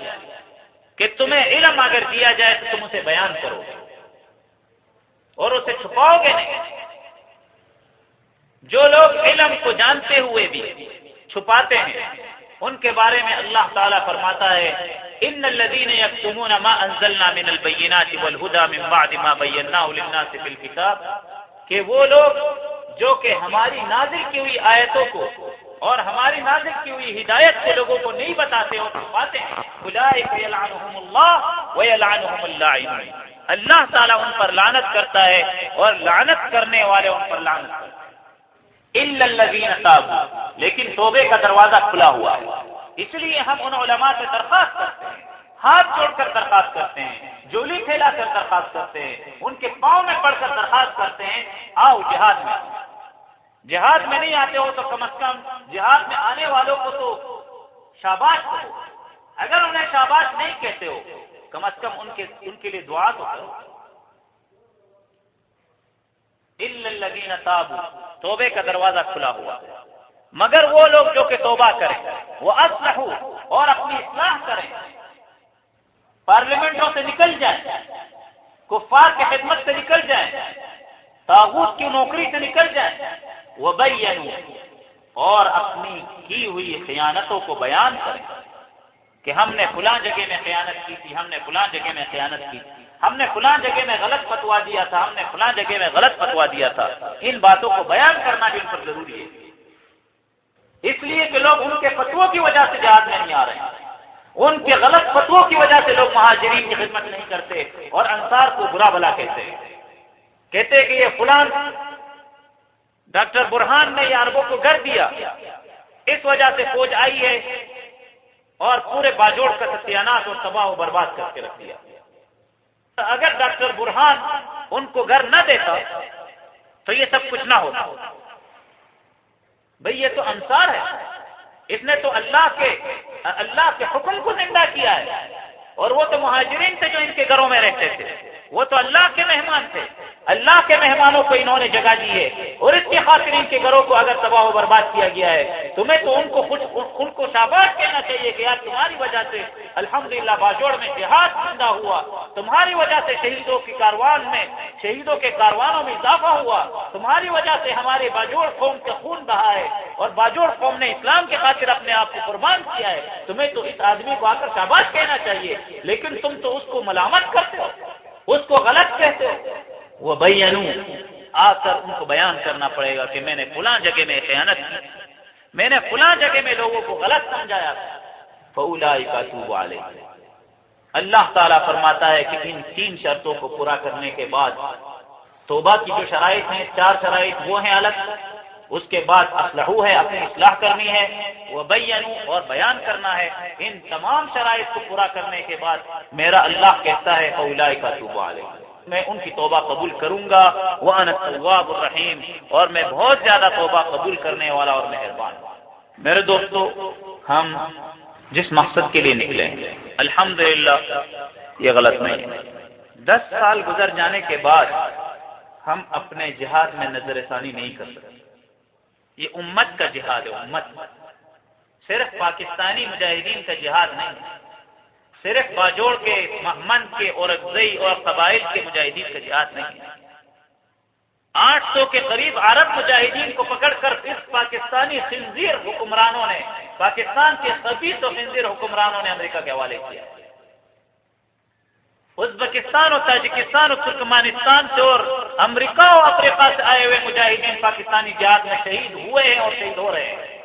B: کہ تمہیں علم اگر دیا جائے تو تم اسے بیان کرو۔ گے اور اسے چھپاؤ گے نہیں۔ جو لوگ علم کو جانتے ہوئے بھی چھپاتے ہیں، ان کے بارے میں اللہ تعالیٰ فرماتا ہے، ان الذين يكتمون ما انزلنا من البينات والهدى من بعد ما بيناه للناس في الكتاب کہ وہ لوگ جو کہ ہماری نازل کی ہوئی آیتوں کو اور ہماری نازل کی ہوئی ہدایت کے لوگوں کو نہیں بتاتے اور چھپاتے ہیں اولئک یلعنهم الله ويلعنهم اللائمون اللہ تعالیٰ ان پر لانت کرتا ہے اور لانت کرنے والے ان پر لانت کرتے ہیں۔ لیکن توبے کا دروازہ کھلا ہوا ہے۔ اس لیے ہم ان علماء سے درخواست کرتے ہیں۔ ہاتھ جوڑ کر درخواست کرتے ہیں۔ جولی پھیلا کر درخواست کرتے ہیں۔ ان کے پاؤں میں پڑھ کر درخواست کرتے ہیں۔ آؤ جہاد میں۔ جہاد میں نہیں آتے ہو تو کم از کم جہاد میں آنے والوں کو تو شاباش کرو اگر انہیں شاباش نہیں کہتے ہو کم از کم ان کے ان کے لیے دعا تو کرو۔ الگین تابو توبے کا دروازہ کھلا ہوا مگر وہ لوگ جو کہ توبہ کریں، وہ اصلح اور اپنی اصلاح کریں۔ پارلیمنٹوں سے نکل جائیں، کفار کی خدمت سے نکل جائیں، تاغوت کی نوکری سے نکل جائیں۔ وہ اور اپنی کی ہوئی خیانتوں کو بیان کریں۔ کہ ہم نے فلاں جگہ میں خیانت کی تھی، ہم نے فلاں جگہ میں خیانت کی تھی۔ ہم نے فلاں جگہ میں غلط فتوا دیا تھا، ہم نے فلاں جگہ میں غلط فتوا دیا تھا۔ ان باتوں کو بیان کرنا بھی ان پر ضروری ہے۔ اس لیے کہ لوگ ان کے فتووں کی وجہ سے جہاد میں نہیں آ رہے ہیں۔ ان کے غلط فتووں کی وجہ سے لوگ مہاجرین کی خدمت نہیں کرتے اور انصار کو برا بلا کہتے کہتے کہ یہ فلان ڈاکٹر برہان نے یہ عربوں کو گھر دیا۔ اس وجہ سے فوج آئی ہے۔ اور پورے باجوڑ کا ستیانات اور تباہ و برباد کر کے رکھ دیا۔ اگر ڈاکٹر برہان ان کو گھر نہ دیتا تو یہ سب کچھ نہ ہوتا۔ بھئی یہ تو انصار ہے۔ اس نے تو اللہ کے اللہ کے حکم کو زندہ کیا ہے۔ اور وہ تو مہاجرین تھے جو ان کے گھروں میں رہتے تھے۔ وہ تو اللہ کے مہمان تھے۔ اللہ کے مہمانوں کو انہوں نے جگہ دی ہے۔ اور اس کے خاطر ان کے گھروں کو اگر تباہ و برباد کیا گیا ہے، تمہیں تو ان کو خوش ان کو شاباش کہنا چاہیے کہ یار تمہاری وجہ سے الحمدللہ باجوڑ میں جہاد زندہ ہوا۔ تمہاری وجہ سے شہیدوں کے کاروان میں شہیدوں کے کاروانوں میں اضافہ ہوا۔ تمہاری وجہ سے ہمارے باجوڑ قوم کا خون بہا ہے۔ اور باجوڑ قوم نے اسلام کے خاطر اپنے آپ کو قربان کیا ہے۔ تمہیں تو اس آدمی کو آ کر شاباش کہنا چاہیے، لیکن تم تو اس کو ملامت کرتے ہو۔ اس کو غلط کہتے ہو وہ بھائی آ کر ان کو بیان کرنا پڑے گا کہ میں نے فلاں جگہ میں خیانت کی۔ میں نے فلاں جگہ میں لوگوں کو غلط سمجھایا۔ فولا کا والے اللہ تعالیٰ فرماتا ہے کہ ان تین شرطوں کو پورا کرنے کے بعد توبہ کی جو شرائط ہیں، چار شرائط وہ ہیں الگ۔ اس کے بعد اسلح ہے، اپنی اصلاح کرنی ہے وہ اور بیان کرنا ہے۔ ان تمام شرائط کو پورا کرنے کے بعد میرا اللہ کہتا ہے فولا کا والے میں ان کی توبہ قبول کروں گا وہ انتواب الرحیم اور میں بہت زیادہ توبہ قبول کرنے والا اور مہربان میرے دوستو، ہم جس مقصد کے لیے نکلے ہیں الحمد یہ غلط نہیں ہے۔ دس سال گزر جانے کے بعد ہم اپنے جہاد میں نظر ثانی نہیں کر سکتے۔ یہ امت کا جہاد ہے، امت۔ صرف پاکستانی مجاہدین کا جہاد نہیں، صرف باجوڑ کے محمد کے اور افزئی اور قبائل کے مجاہدین کا جہاد نہیں ہے۔ آٹھ سو کے قریب عرب مجاہدین کو پکڑ کر اس پاکستانی خنزیر حکمرانوں نے، پاکستان کے سبھی تو خنزیر حکمرانوں نے امریکہ کے حوالے کیا۔ ازبکستان اور تاجکستان اور ترکمانستان سے اور امریکہ اور افریقہ سے آئے ہوئے مجاہدین پاکستانی جہاد میں شہید ہوئے ہیں اور شہید ہو رہے ہیں۔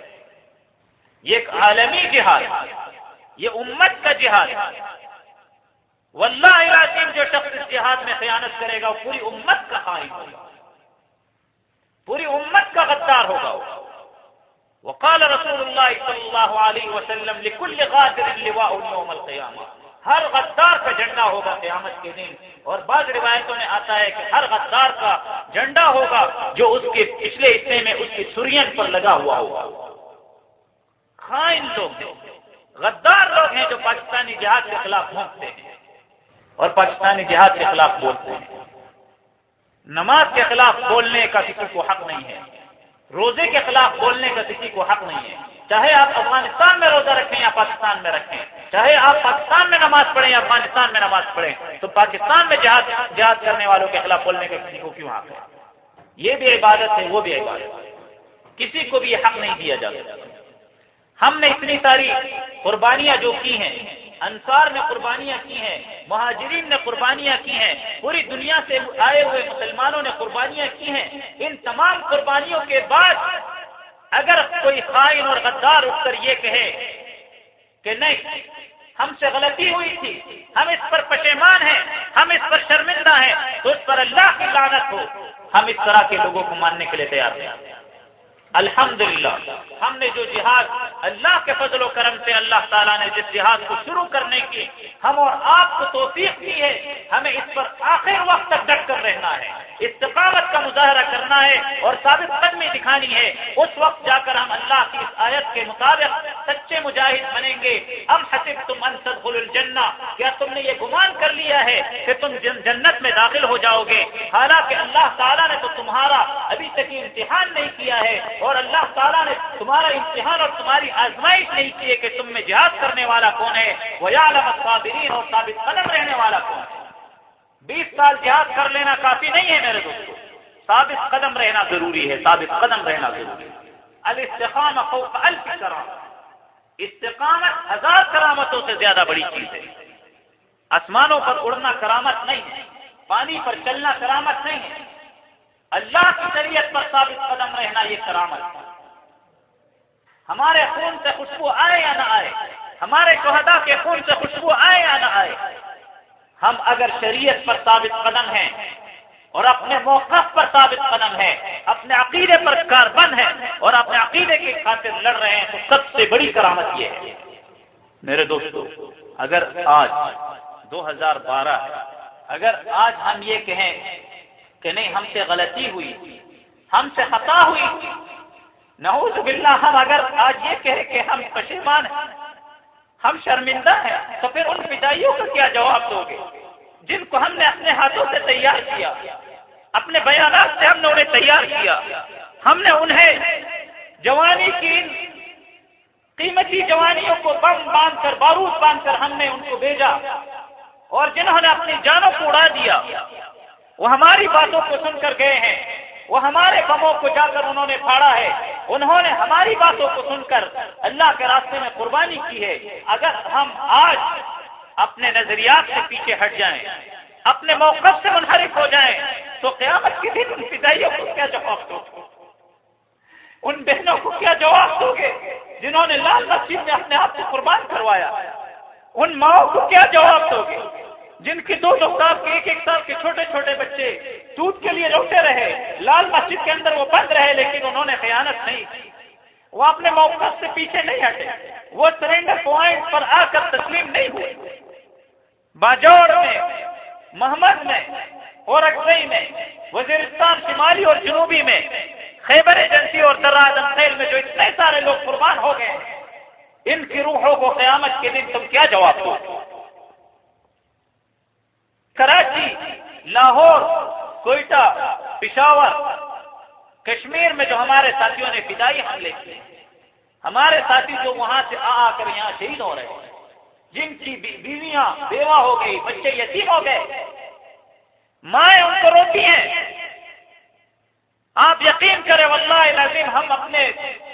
B: یہ ایک عالمی جہاد یہ امت کا جہاد واللہ العظیم جو شخص اس جہاد میں خیانت کرے گا وہ پوری امت کا خائن ہوگا۔ پوری امت کا غدار ہوگا وقال رسول اللہ صلی اللہ علیہ وسلم لكل غادر لواء يوم القیامہ۔ ہر غدار کا جھنڈا ہوگا قیامت کے دن۔ اور بعض روایتوں میں آتا ہے کہ ہر غدار کا جھنڈا ہوگا جو اس کے پچھلے حصے میں اس کی سرین پر لگا ہوا ہوگا۔ خائن لوگ، غدار لوگ ہیں جو پاکستانی جہاد کے خلاف بھونکتے ہیں۔ اور پاکستانی جہاد کے خلاف بولتے ہیں۔ نماز کے خلاف بولنے کا کسی کو حق نہیں ہے۔ روزے کے خلاف بولنے کا کسی کو حق نہیں ہے۔ چاہے آپ افغانستان میں روزہ رکھیں یا پاکستان میں رکھیں۔ چاہے آپ پاکستان میں نماز پڑھیں یا افغانستان میں نماز پڑھیں، تو پاکستان میں جہاد جہاد کرنے والوں کے خلاف بولنے کا کسی کو کیوں حق ہے؟ یہ بھی عبادت ہے، وہ بھی عبادت ہے۔ کسی کو بھی یہ حق نہیں دیا جاتا۔ ہم نے اتنی ساری قربانیاں جو کی ہیں، انصار نے قربانیاں کی ہیں، مہاجرین نے قربانیاں کی ہیں، پوری دنیا سے آئے ہوئے مسلمانوں نے قربانیاں کی ہیں۔ ان تمام قربانیوں کے بعد اگر کوئی خائن اور غدار اٹھ کر یہ کہے کہ نہیں ہم سے غلطی ہوئی تھی۔ ہم اس پر پشیمان ہیں۔ ہم اس پر شرمندہ ہیں۔ تو اس پر اللہ کی لعنت ہو۔ ہم اس طرح کے لوگوں کو ماننے کے لیے تیار ہیں۔ الحمدللہ، ہم نے جو جہاد اللہ کے فضل و کرم سے اللہ تعالیٰ نے جس جہاد کو شروع کرنے کی، ہم اور آپ کو توفیق کی ہے، ہمیں اس پر آخر وقت تک ڈٹ کر رہنا ہے۔ استقامت کا مظاہرہ کرنا ہے اور ثابت قدمی دکھانی ہے۔ اس وقت جا کر ہم اللہ کی اس آیت کے مطابق سچے مجاہد بنیں گے۔ ام حسب تم انسد الجنہ، کیا تم نے یہ گمان کر لیا ہے کہ تم جنت میں داخل ہو جاؤ گے؟ حالانکہ اللہ تعالیٰ نے تو تمہارا ابھی تک امتحان نہیں کیا ہے اور اللہ تعالیٰ نے تمہارا امتحان اور تمہاری آزمائش نہیں کی ہے کہ تم میں جہاد کرنے والا کون ہے وہ صابرین اور ثابت قدم رہنے والا کون ہے۔ بیس سال جہاد کر لینا کافی نہیں ہے میرے دوستوں ثابت قدم رہنا ضروری ہے، ثابت قدم رہنا ضروری ہے۔ الاستقام فوق الف کرامت استقامت ہزار کرامتوں سے زیادہ بڑی چیز ہے۔ آسمانوں پر اڑنا کرامت نہیں ہے، پانی پر چلنا کرامت نہیں ہے۔ اللہ کی شریعت پر ثابت قدم رہنا یہ کرامت ہمارے خون سے خوشبو آئے یا نہ آئے؟ ہمارے شہدا کے خون سے خوشبو آئے یا نہ آئے؟ ہم اگر شریعت پر ثابت قدم ہیں اور اپنے موقف پر ثابت قدم ہے اپنے عقیدے پر کاربند ہے اور اپنے عقیدے کی خاطر لڑ رہے ہیں، تو سب سے بڑی کرامت یہ ہے۔ میرے دوستو، اگر آج دو ہزار بارہ، اگر آج ہم یہ کہیں کہ نہیں، ہم سے غلطی ہوئی، ہم سے خطا ہوئی۔ نعوذ باللہ، ہم اگر آج یہ کہے کہ ہم پشیمان ہیں، ہم شرمندہ ہیں، تو پھر ان پٹائیوں کا کیا جواب دو گے؟ جن کو ہم نے اپنے ہاتھوں سے تیار کیا، اپنے بیانات سے ہم نے انہیں تیار کیا۔ ہم نے انہیں جوانی کی، قیمتی جوانیوں کو بم باندھ کر، بارود باندھ کر ہم نے ان کو بھیجا، اور جنہوں نے اپنی جانوں کو اڑا دیا۔ وہ ہماری باتوں کو سن کر گئے ہیں۔ وہ ہمارے بموں کو جا کر انہوں نے پھاڑا ہے۔ انہوں نے ہماری باتوں کو سن کر اللہ کے راستے میں قربانی کی ہے۔ اگر ہم آج اپنے نظریات سے پیچھے ہٹ جائیں، اپنے موقف سے منحرف ہو جائیں، تو قیامت کے دن ان فضائیوں کو کیا جواب دو؟ ان بہنوں کو کیا جواب دو گے جنہوں نے لال مسجد میں اپنے آپ کو قربان کروایا؟ ان ماؤں کو کیا جواب دو گے؟ جن کی دو دو سال کے ایک ایک سال کے چھوٹے چھوٹے بچے دودھ کے لیے لوٹے رہے، لال مسجد کے اندر وہ بند رہے، لیکن انہوں نے خیانت نہیں کی۔ وہ اپنے موقع سے پیچھے نہیں ہٹے۔ وہ سرینڈر پوائنٹ پر آ کر تسلیم نہیں ہوئے۔ باجوڑ میں، محمد میں اور اکثئی میں، وزیرستان، شمالی اور جنوبی میں، خیبر ایجنسی اور دراد خیل میں جو اتنے سارے لوگ قربان ہو گئے، ان کی روحوں کو قیامت کے دن تم کیا جواب دو؟ کراچی، لاہور، کوئٹہ، پشاور، کشمیر میں جو ہمارے ساتھیوں نے فدائی حملے کیے۔ ہمارے ساتھی جو وہاں سے آ آ کر یہاں شہید ہو رہے ہیں، جن کی بیویاں بیوہ ہو گئی، بچے یتیم ہو گئے۔ مائیں ان کو روتی ہیں۔ آپ یقین کریں، واللہ العظیم، ہم اپنے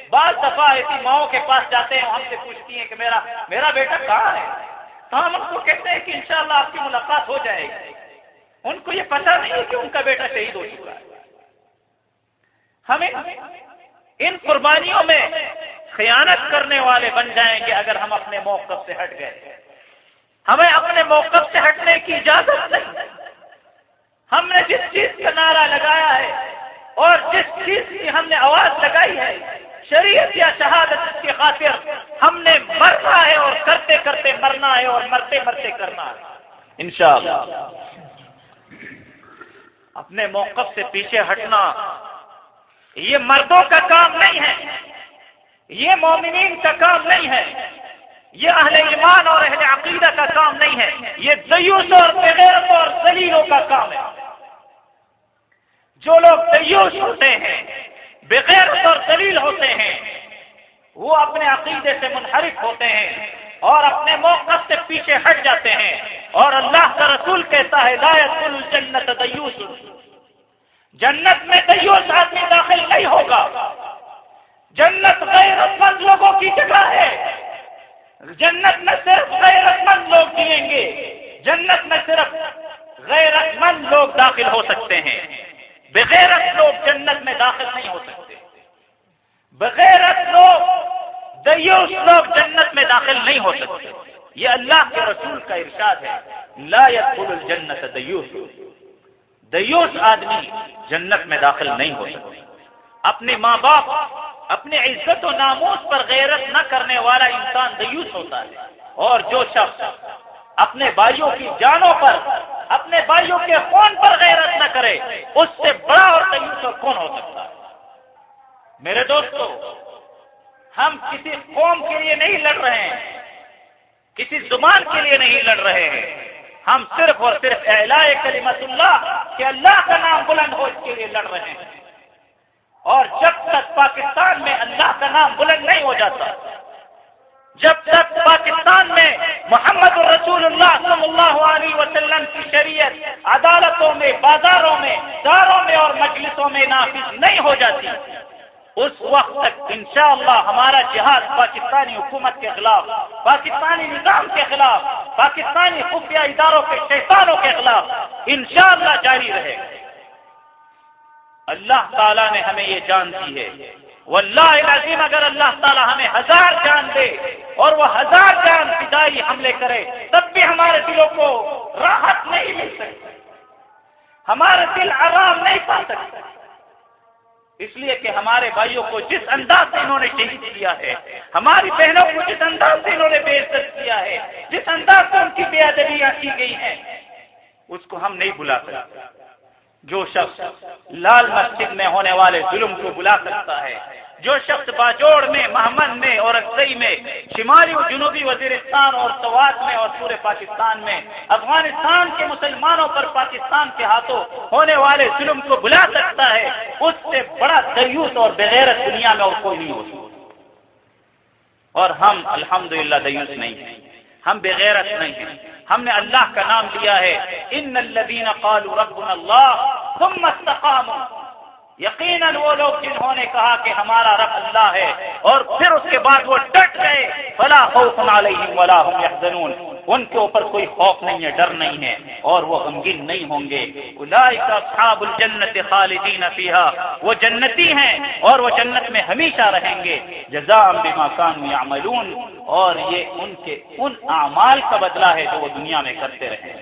B: بعض دفعہ ایسی ماؤں کے پاس جاتے ہیں، ہم سے پوچھتی ہیں کہ میرا میرا بیٹا کہاں ہے؟ تو ہم ان کو کہتے ہیں کہ انشاءاللہ آپ کی ملاقات ہو جائے گی۔ ان کو یہ پتہ نہیں ہے کہ ان کا بیٹا شہید ہو چکا ہے۔ ہمیں ان قربانیوں میں خیانت کرنے والے بن جائیں گے اگر ہم اپنے موقف سے ہٹ گئے۔ ہمیں اپنے موقف سے ہٹنے کی اجازت نہیں۔ ہم نے جس چیز کا نعرہ لگایا ہے اور جس چیز کی ہم نے آواز لگائی ہے شریعت یا شہادت کی خاطر ہم نے مرنا ہے اور کرتے کرتے مرنا ہے اور مرتے مرتے کرنا ہے۔ انشاءاللہ۔ اپنے موقف سے پیچھے ہٹنا یہ مردوں کا کام نہیں ہے۔ یہ مومنین کا کام نہیں ہے۔ یہ اہل ایمان اور اہل عقیدہ کا کام نہیں ہے۔ یہ دیوس اور بغیرت اور دلیلوں کا کام ہے۔ جو لوگ دیوس ہوتے ہیں بغیرت اور دلیل ہوتے ہیں۔ وہ اپنے عقیدے سے منحرف ہوتے ہیں اور اپنے موقف سے پیچھے ہٹ جاتے ہیں۔ اور اللہ کا رسول کہتا ہے لایت الجنت دیوس۔ جنت میں دیوس آدمی داخل نہیں ہوگا۔ جنت غیرت مند لوگوں کی جگہ ہے۔ جنت میں صرف غیرت مند لوگ جئیں گے، جنت میں صرف غیرت مند لوگ داخل ہو سکتے ہیں۔ بغیرت لوگ جنت میں داخل نہیں ہو سکتے۔ بغیرت لوگ، دیوس لوگ جنت میں داخل نہیں ہو سکتے۔ یہ اللہ کے رسول کا ارشاد ہے، لا يدخل الجنت دیوس۔ دیوس آدمی جنت میں داخل نہیں ہو سکتے۔ اپنے ماں باپ، اپنے عزت و ناموس پر غیرت نہ کرنے والا انسان دیوس ہوتا ہے۔ اور جو شخص اپنے بھائیوں کی جانوں پر اپنے بھائیوں کے خون پر غیرت نہ کرے، اس سے بڑا اور دیوس اور کون ہو سکتا ہے؟ میرے دوستو، ہم کسی قوم کے لیے نہیں لڑ رہے ہیں، کسی زبان کے لیے نہیں لڑ رہے ہیں۔ ہم صرف اور صرف اعلاء کلمت اللہ کہ اللہ کا نام بلند ہو اس کے لیے لڑ رہے ہیں۔ اور جب تک پاکستان میں اللہ کا نام بلند نہیں ہو جاتا جب تک پاکستان میں محمد رسول اللہ صلی اللہ علیہ وسلم کی شریعت عدالتوں میں، بازاروں میں، داروں میں اور مجلسوں میں نافذ نہیں ہو جاتی، اس وقت تک انشاءاللہ ہمارا جہاد پاکستانی حکومت کے خلاف، پاکستانی نظام کے خلاف، پاکستانی خفیہ اداروں کے، شیطانوں کے خلاف انشاءاللہ جاری رہے۔ اللہ تعالیٰ نے ہمیں یہ جان دی ہے۔ واللہ العظیم، اگر اللہ تعالیٰ ہمیں ہزار جان دے اور وہ ہزار جان فدائی حملے کرے، تب بھی ہمارے دلوں کو راحت نہیں مل سکتی۔ ہمارا دل آرام نہیں پا سکتا اس لیے کہ ہمارے بھائیوں کو جس انداز سے انہوں نے شہید کیا ہے، ہماری بہنوں کو جس انداز سے انہوں نے بے عزت کیا ہے، جس انداز سے ان کی بے ادبیاں کی گئی ہیں، اس کو ہم نہیں بلا سکتے۔ جو شخص لال مسجد میں ہونے والے ظلم کو بلا سکتا ہے جو شخص باجوڑ میں محمد میں اور اکثری میں، شمالی و جنوبی وزیرستان اور سوات میں اور پورے پاکستان میں، افغانستان کے مسلمانوں پر پاکستان کے ہاتھوں ہونے والے ظلم کو بلا سکتا ہے، اس سے بڑا دیوس اور بغیرت دنیا میں اور کوئی نہیں ہو اور ہم الحمدللہ دیوس نہیں ہیں۔ ہم بغیرت نہیں ہیں۔ ہم نے اللہ کا نام لیا ہے۔ ان الذين قالوا ربنا الله ثم استقاموا۔ یقیناً وہ لوگ جنہوں نے کہا کہ ہمارا رب اللہ ہے اور پھر اس کے بعد وہ ڈٹ گئے، فلا خوف علیہم ولا هم يحزنون ان کے اوپر کوئی خوف نہیں ہے، ڈر نہیں ہے، اور وہ غمگین نہیں ہوں گے۔ اولئک اصحاب الجنت خالدین فیها وہ جنتی ہیں اور وہ جنت میں ہمیشہ رہیں گے۔ جزاء بما كانوا يعملون اور یہ ان کے، ان اعمال کا بدلہ ہے جو وہ دنیا میں کرتے رہے۔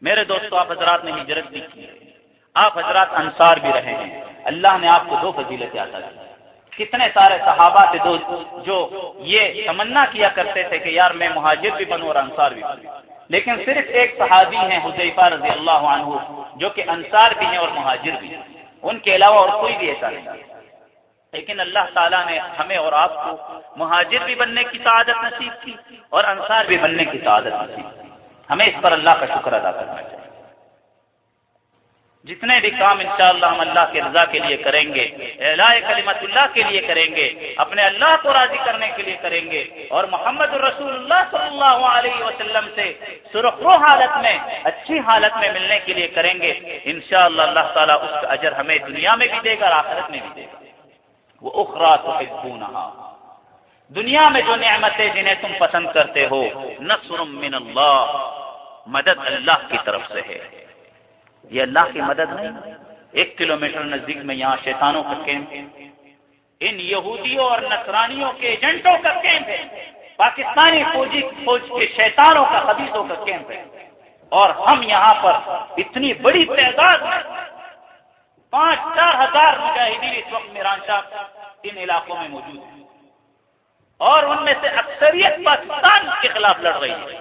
B: میرے دوستو، آپ حضرات نے ہجرت بھی کی۔ آپ حضرات انصار بھی رہے ہیں۔ اللہ نے آپ کو دو فضیلتیں عطا کی۔ کتنے سارے صحابہ تھے دو جو یہ تمنا کیا کرتے تھے کہ یار میں مہاجر بھی بنوں اور انصار بھی بنوں۔ لیکن صرف ایک صحابی ہیں حذیفہ رضی اللہ عنہ جو کہ انصار بھی ہیں اور مہاجر بھی ہیں۔ ان کے علاوہ اور کوئی بھی ایسا نہیں۔ لیکن اللہ تعالیٰ نے ہمیں اور آپ کو مہاجر بھی بننے کی سعادت نصیب کی اور انصار بھی بننے کی سعادت نصیب کی۔ ہمیں اس پر اللہ کا شکر ادا کرنا چاہیے۔ جتنے بھی کام انشاءاللہ ہم اللہ کے رضا کے لیے کریں گے، اعلاء کلمت اللہ کے لیے کریں گے، اپنے اللہ کو راضی کرنے کے لیے کریں گے۔ اور محمد الرسول اللہ صلی اللہ علیہ وسلم سے سرخرو حالت میں، اچھی حالت میں ملنے کے لیے کریں گے۔ انشاءاللہ اللہ تعالیٰ اس کا اجر ہمیں دنیا میں بھی دے گا اور آخرت میں بھی دے گا۔ وہ اخرا تو دنیا میں جو نعمتیں جنہیں تم پسند کرتے ہو، نصر من اللہ، مدد اللہ کی طرف سے ہے۔ یہ اللہ کی مدد نہیں۔ ایک کلومیٹر نزدیک میں یہاں شیطانوں کا کیمپ ان یہودیوں اور نصرانیوں کے ایجنٹوں کا کیمپ ہے۔ پاکستانی فوجی فوج کے شیطانوں کا حدیثوں کا کیمپ ہے۔ اور ہم یہاں پر اتنی بڑی تعداد میں پانچ چار ہزار مجاہدین اس وقت میران شاہ ان علاقوں میں موجود ہیں۔ اور ان میں سے اکثریت پاکستان کے خلاف لڑ رہی ہے۔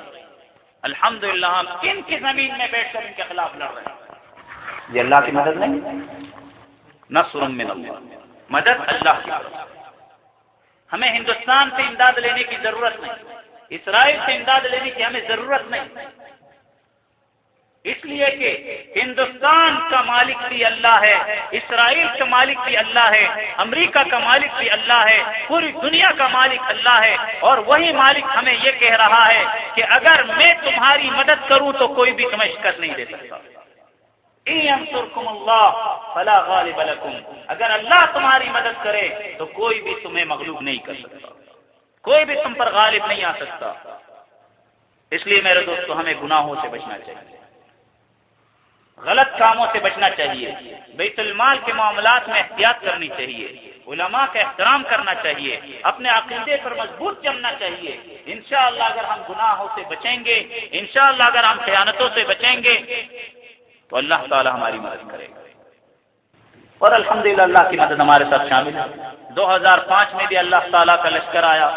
B: الحمدللہ ہم کن کی زمین میں بیٹھ کر ان کے خلاف لڑ رہے ہیں؟ یہ اللہ کی مدد نہیں؟ نصر من اللہ. مدد اللہ کی ہمیں ہندوستان سے امداد لینے کی ضرورت نہیں. اسرائیل سے امداد لینے کی ہمیں ضرورت نہیں. اس لیے کہ ہندوستان کا مالک بھی اللہ ہے، اسرائیل کا مالک بھی اللہ ہے، امریکہ کا مالک بھی اللہ ہے، پوری دنیا کا مالک اللہ ہے۔ اور وہی مالک ہمیں یہ کہہ رہا ہے کہ اگر میں تمہاری مدد کروں تو کوئی بھی تمہیں شکست نہیں دے سکتا۔ اللہ فلا غالب لکم اگر اللہ تمہاری مدد کرے تو کوئی بھی تمہیں مغلوب نہیں کر سکتا۔ کوئی بھی تم پر غالب نہیں آ سکتا۔ اس لیے میرے دوستو، ہمیں گناہوں سے بچنا چاہیے۔ غلط کاموں سے بچنا چاہیے۔ بیت المال کے معاملات میں احتیاط کرنی چاہیے۔ علماء کا احترام کرنا چاہیے۔ اپنے عقیدے پر مضبوط جمنا چاہیے۔ انشاءاللہ اگر ہم گناہوں سے بچیں گے، انشاءاللہ اگر ہم خیانتوں سے بچیں گے تو اللہ تعالی ہماری مدد کرے گا۔ اور الحمد اللہ کی مدد ہمارے ساتھ شامل ہے۔ دو ہزار پانچ میں بھی اللہ تعالیٰ کا لشکر آیا۔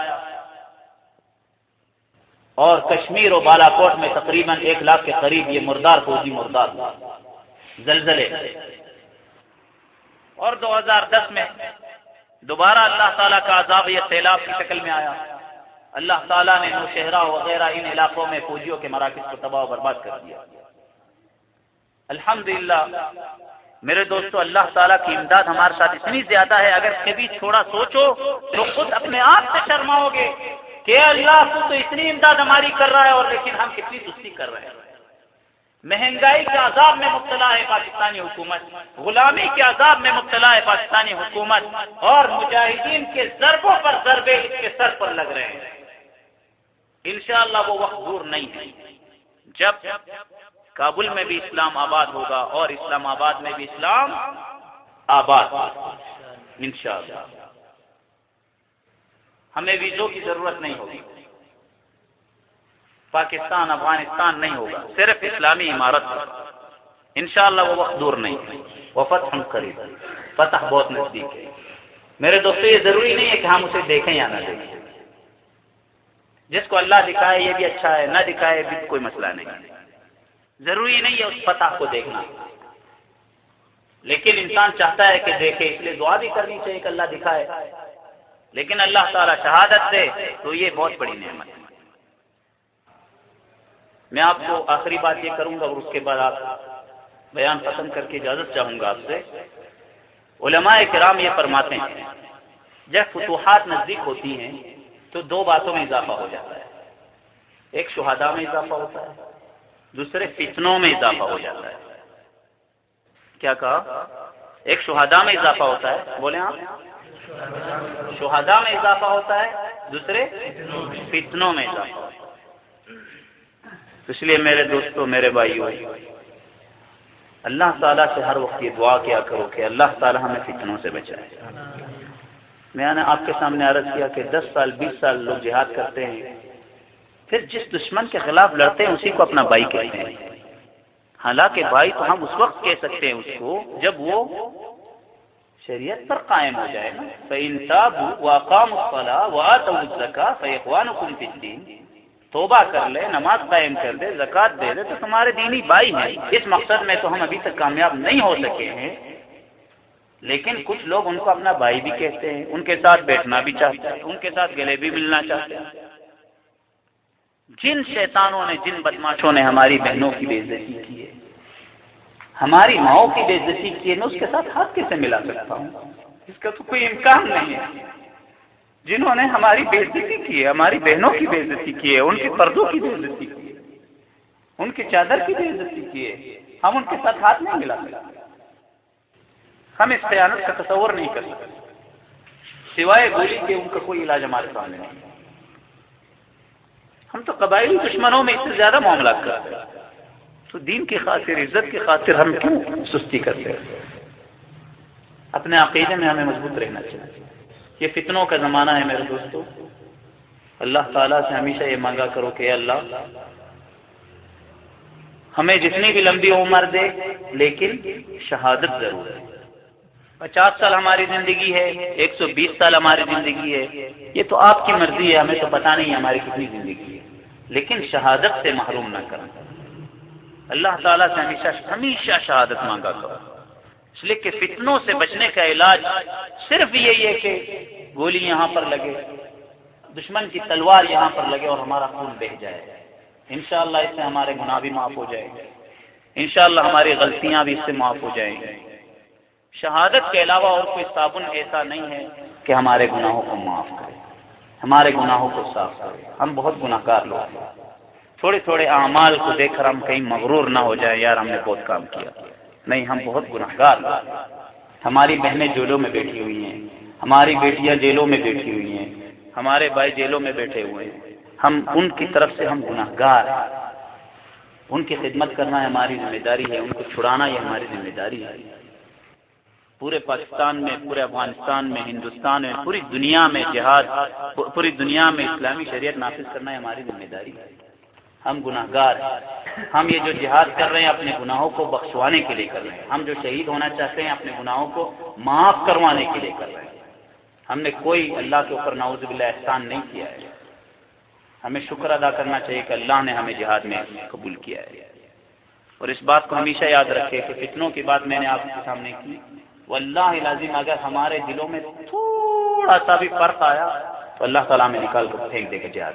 B: اور کشمیر و بالا کوٹ میں تقریباً ایک لاکھ کے قریب یہ مردار فوجی مردار زلزلے۔ اور دو ہزار دس میں دوبارہ اللہ تعالیٰ کا عذاب یہ سیلاب کی شکل میں آیا۔ اللہ تعالیٰ نے نوشہرہ وغیرہ ان علاقوں میں فوجیوں کے مراکز کو تباہ و برباد کر دیا۔ الحمد میرے دوستو، اللہ تعالیٰ کی امداد ہمارے ساتھ اتنی زیادہ ہے، اگر کبھی تھوڑا سوچو تو خود اپنے آپ سے شرماؤ گے کہ اللہ تو تو اتنی امداد ہماری کر رہا ہے اور لیکن ہم کتنی سستی کر رہے ہیں۔ مہنگائی کے عذاب میں مبتلا ہے پاکستانی حکومت، غلامی کے عذاب میں مبتلا ہے پاکستانی حکومت اور مجاہدین کے ضربوں پر ضربے اس کے سر پر لگ رہے ہیں۔ انشاءاللہ وہ وقت دور نہیں ہے۔ جب کابل میں بھی اسلام آباد ہوگا اور اسلام آباد میں بھی اسلام آباد انشاءاللہ۔ ہمیں ویزوں کی ضرورت نہیں ہوگی۔ پاکستان، افغانستان نہیں ہوگا۔ صرف اسلامی عمارت انشاءاللہ وہ وقت دور نہیں وہ فتح ہم قریب فتح بہت نزدیک ہے۔ میرے دوستوں یہ ضروری نہیں ہے کہ ہم اسے دیکھیں یا نہ دیکھیں۔ جس کو اللہ دکھائے یہ بھی اچھا ہے، نہ دکھائے بھی کوئی مسئلہ نہیں۔ ضروری نہیں ہے اس فتح کو دیکھنا۔ لیکن انسان چاہتا ہے کہ دیکھے، اس لیے دعا بھی کرنی چاہیے کہ اللہ دکھائے۔ لیکن اللہ تعالی شہادت دے تو یہ بہت بڑی نعمت ہے۔ میں آپ کو آخری بات یہ کروں گا اور اس کے بعد آپ بیان پسند کر کے اجازت چاہوں گا آپ سے۔ علماء کرام یہ فرماتے ہیں، جب فتوحات نزدیک ہوتی ہیں تو دو باتوں میں اضافہ ہو جاتا ہے۔ ایک شہادہ میں اضافہ ہوتا ہے۔ دوسرے فتنوں میں اضافہ ہو جاتا ہے۔ کیا کہا؟ ایک شہادہ میں اضافہ ہوتا ہے۔ بولے آپ۔ شہادہ میں اضافہ ہوتا ہے۔ دوسرے فتنوں میں اضافہ ہوتا ہے۔ اس لیے میرے دوستوں، میرے بھائیوں، اللہ تعالیٰ سے ہر وقت یہ دعا کیا کرو کہ اللہ تعالیٰ ہمیں فتنوں سے بچائے۔ میں نے آپ کے سامنے عرض کیا کہ دس سال، بیس سال لوگ جہاد کرتے ہیں۔ پھر جس دشمن کے خلاف لڑتے ہیں، اسی کو اپنا بھائی کہتے ہیں۔ حالانکہ بھائی تو ہم اس وقت کہہ سکتے ہیں اس کو جب وہ شریعت پر قائم ہو جائے نا۔ انصاف واقام الزکا فیقوان توبہ کر لے، نماز قائم کر دے، زکوٰۃ دے دے، تو تمہارے دینی بھائی ہیں۔ اس مقصد میں تو ہم ابھی تک کامیاب نہیں ہو سکے ہیں۔ لیکن کچھ لوگ ان کو اپنا بھائی بھی کہتے ہیں، ان کے ساتھ بیٹھنا بھی چاہتے ہیں، ان کے ساتھ گلے بھی ملنا چاہتے ہیں۔ جن شیطانوں نے، جن بدماشوں نے ہماری بہنوں کی بے عزتی کی ہے۔ ہماری ماؤں کی بے عزتی کی ہے، میں اس کے ساتھ ہاتھ کیسے ملا سکتا ہوں؟ اس کا تو کوئی امکان نہیں۔ ہے جنہوں نے ہماری بے عزتی کی ہے، ہماری بہنوں کی بے عزتی کی ہے، ان کے پردوں کی بے عزتی کی ہے۔ ان کی چادر کی بے عزتی کی ہے۔ ہم ان کے ساتھ ہاتھ نہیں ملا سکتے۔ ہم اس خیانت کا تصور نہیں کر سکتے۔ سوائے گولی کے ان کا کوئی علاج ہمارے سامنے نہیں۔ ہم تو قبائلی دشمنوں میں اس سے زیادہ معاملات کرتے ہیں۔ تو دین کی خاطر، عزت کی خاطر ہم کیوں سستی کرتے ہیں؟ اپنے عقیدے میں ہمیں مضبوط رہنا چاہیے۔ یہ فتنوں کا زمانہ ہے میرے دوستو۔ اللہ تعالیٰ سے ہمیشہ یہ مانگا کرو کہ اللہ، ہمیں جتنی بھی لمبی عمر دے، لیکن شہادت ضرور ہے پچاس سال ہماری زندگی ہے، ایک سو بیس سال ہماری زندگی ہے۔ یہ تو آپ کی مرضی ہے، ہمیں تو پتا نہیں ہماری کتنی زندگی ہے۔ لیکن شہادت سے محروم نہ کرنا اللہ تعالیٰ سے ہمیشہ ہمیشہ شہادت مانگا کرو۔ اس لیے کہ فتنوں سے بچنے کا علاج صرف یہی ہے کہ گولی یہاں پر لگے، دشمن کی تلوار یہاں پر لگے اور ہمارا خون بہ جائے۔ انشاءاللہ اس سے ہمارے گناہ بھی معاف ہو جائیں گے۔ انشاءاللہ ہماری غلطیاں بھی اس سے معاف ہو جائیں گی۔ شہادت کے علاوہ اور کوئی صابن ایسا نہیں ہے کہ ہمارے گناہوں کو معاف کرے۔ ہمارے گناہوں کو صاف کرے۔ ہم بہت گناہ گار لوگ ہیں۔ تھوڑے تھوڑے اعمال کو دیکھ کر ہم کہیں مغرور نہ ہو جائیں۔ یار، ہم نے بہت کام کیا۔ نہیں، ہم بہت گناہ گار لوگ ہماری بہنیں جیلوں میں بیٹھی ہوئی ہیں۔ ہماری بیٹیاں جیلوں میں بیٹھی ہوئی ہیں۔ ہمارے بھائی جیلوں میں بیٹھے ہوئے ہیں۔ ہم ان کی طرف سے ہم گناہ گار ہیں۔ ان کی خدمت کرنا ہماری ذمہ داری ہے۔ ان کو چھڑانا یہ ہماری ذمہ داری ہے۔ پورے پاکستان میں، پورے افغانستان میں، ہندوستان میں، پوری دنیا میں جہاد، پوری دنیا میں اسلامی شریعت نافذ کرنا ہماری ذمہ داری ہے۔ ہم گناہ گار ہیں۔ ہم یہ جو جہاد کر رہے ہیں، اپنے گناہوں کو بخشوانے کے لیے کر رہے ہیں۔ ہم جو شہید ہونا چاہتے ہیں، اپنے گناہوں کو معاف کروانے کے لیے کر رہے ہیں۔ ہم نے کوئی اللہ کے اوپر نعوذ باللہ احسان نہیں کیا ہے۔ ہمیں شکر ادا کرنا چاہیے کہ اللہ نے ہمیں جہاد میں قبول کیا ہے۔ اور اس بات کو ہمیشہ یاد رکھے کہ فتنوں کی بات میں نے آپ کے سامنے کی۔ وہ اللہ لازم اگر ہمارے دلوں میں تھوڑا سا بھی فرق آیا، تو اللہ تعالیٰ میں نکال کر پھینک دے گا جہاد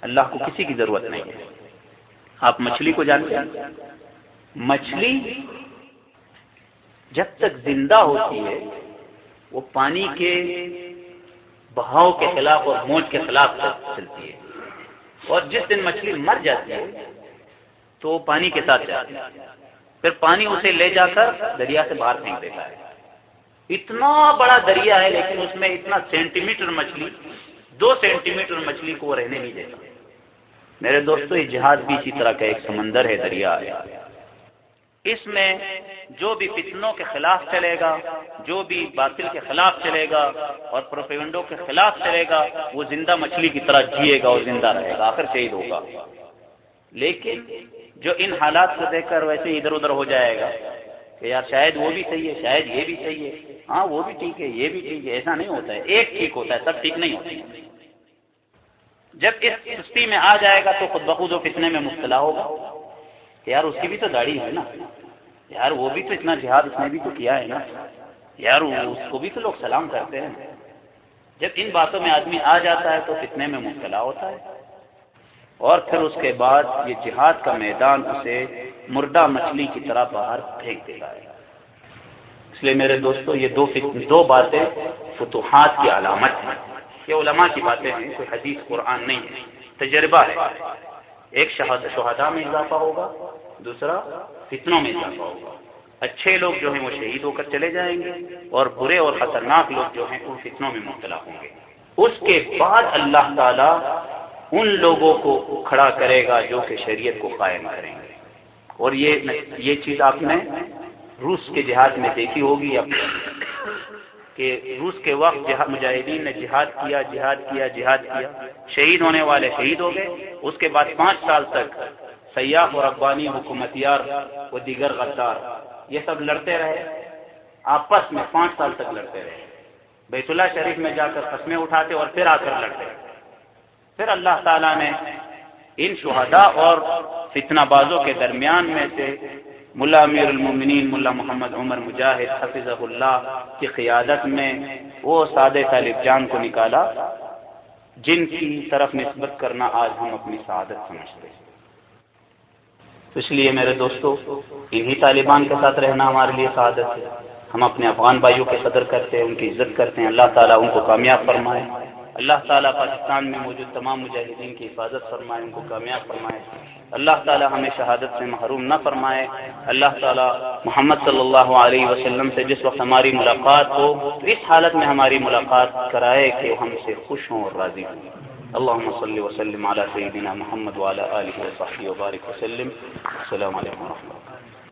B: اللہ کو کسی کی ضرورت نہیں ہے۔ آپ مچھلی کو جانتے ہیں؟ مچھلی جب تک زندہ ہوتی ہے، وہ پانی کے بہاؤ کے خلاف اور موج کے خلاف چلتی ہے۔ اور جس دن مچھلی مر جاتی ہے، تو وہ پانی کے ساتھ جاتی ہے۔ پھر پانی اسے لے جا کر دریا سے باہر پھینک دیتا ہے۔ اتنا بڑا دریا ہے، لیکن اس میں اتنا سینٹی میٹر مچھلی، دو سینٹی میٹر مچھلی کو وہ رہنے نہیں دیتا۔ میرے دوستو، یہ جہاز بھی اسی طرح کا ایک سمندر ہے، دریا ہے۔ اس میں جو بھی فتنوں کے خلاف چلے گا، جو بھی باطل کے خلاف چلے گا اور پروپیونڈوں کے خلاف چلے گا، وہ زندہ مچھلی کی طرح جیے گا اور زندہ رہے گا، آخر شہید ہوگا۔ لیکن جو ان حالات کو دیکھ کر ویسے ادھر ادھر ہو جائے گا کہ یار شاید وہ بھی صحیح ہے، شاید یہ بھی صحیح ہے۔ ہاں وہ بھی ٹھیک ہے، یہ بھی ٹھیک ہے، ایسا نہیں ہوتا ہے۔ ایک ٹھیک ہوتا ہے، سب ٹھیک نہیں ہوتا جب اس سستی میں آ جائے گا تو خود بخود و فتنے میں مبتلا ہوگا۔ کہ یار اس کی بھی تو داڑھی ہے نا۔ یار وہ بھی تو اتنا جہاد اس نے بھی تو کیا ہے نا۔ یار اس کو بھی تو لوگ سلام کرتے ہیں۔ جب ان باتوں میں آدمی آ جاتا ہے تو فتنے میں مبتلا ہوتا ہے۔ اور پھر اس کے بعد یہ جہاد کا میدان اسے مردہ مچھلی کی طرح باہر پھینک دے گا اس لیے میرے دوستو، یہ دو دو باتیں فتوحات کی علامت ہیں۔ یہ علماء کی باتیں ہیں، کوئی حدیث، قرآن نہیں ہے۔ تجربہ ہے۔ ایک شہدا میں اضافہ ہوگا، دوسرا فتنوں میں اضافہ ہوگا۔ اچھے لوگ جو ہیں وہ شہید ہو کر چلے جائیں گے اور برے اور خطرناک لوگ جو ہیں وہ فتنوں میں مبتلا ہوں گے۔ اس کے بعد اللہ تعالی ان لوگوں کو کھڑا کرے گا جو کہ شریعت کو قائم کریں گے۔ اور یہ یہ چیز آپ نے روس کے جہاد میں دیکھی ہوگی کہ روس کے وقت جہاد مجاہدین نے جہاد کیا جہاد کیا جہاد کیا۔ شہید ہونے والے شہید ہو گئے۔ اس کے بعد پانچ سال تک سیاح اور افغانی حکومتیار و دیگر غدار، یہ سب لڑتے رہے۔ آپس میں پانچ سال تک لڑتے رہے۔ بیت اللہ شریف میں جا کر قسمیں اٹھاتے اور پھر آ کر لڑتے۔ پھر اللہ تعالیٰ نے ان شہداء اور فتنہ بازوں کے درمیان میں سے
A: ملا امیر المومنین، ملا محمد عمر مجاہد حفظ اللہ کی قیادت میں وہ سادے طالب جان کو نکالا، جن کی طرف نسبت کرنا آج ہم اپنی سعادت سمجھتے ہیں۔ اس لیے میرے دوستو، انہی طالبان کے ساتھ رہنا ہمارے لیے سعادت ہے۔ ہم اپنے افغان بھائیوں کی قدر کرتے ہیں، ان کی عزت کرتے ہیں، اللہ تعالیٰ ان کو کامیاب فرمائے۔ اللہ تعالیٰ پاکستان میں موجود تمام مجاہدین کی حفاظت فرمائے، ان کو کامیاب فرمائے۔ اللہ تعالیٰ ہمیں شہادت سے محروم نہ فرمائے۔ اللہ تعالیٰ محمد صلی اللہ علیہ وسلم سے جس وقت ہماری ملاقات ہو، تو اس حالت میں ہماری ملاقات کرائے کہ ہم سے خوش ہوں اور راضی ہوں۔ اللهم صل وسلم على سيدنا محمد وعلى آله وصحبه وبارك وسلم۔ السلام عليكم ورحمة الله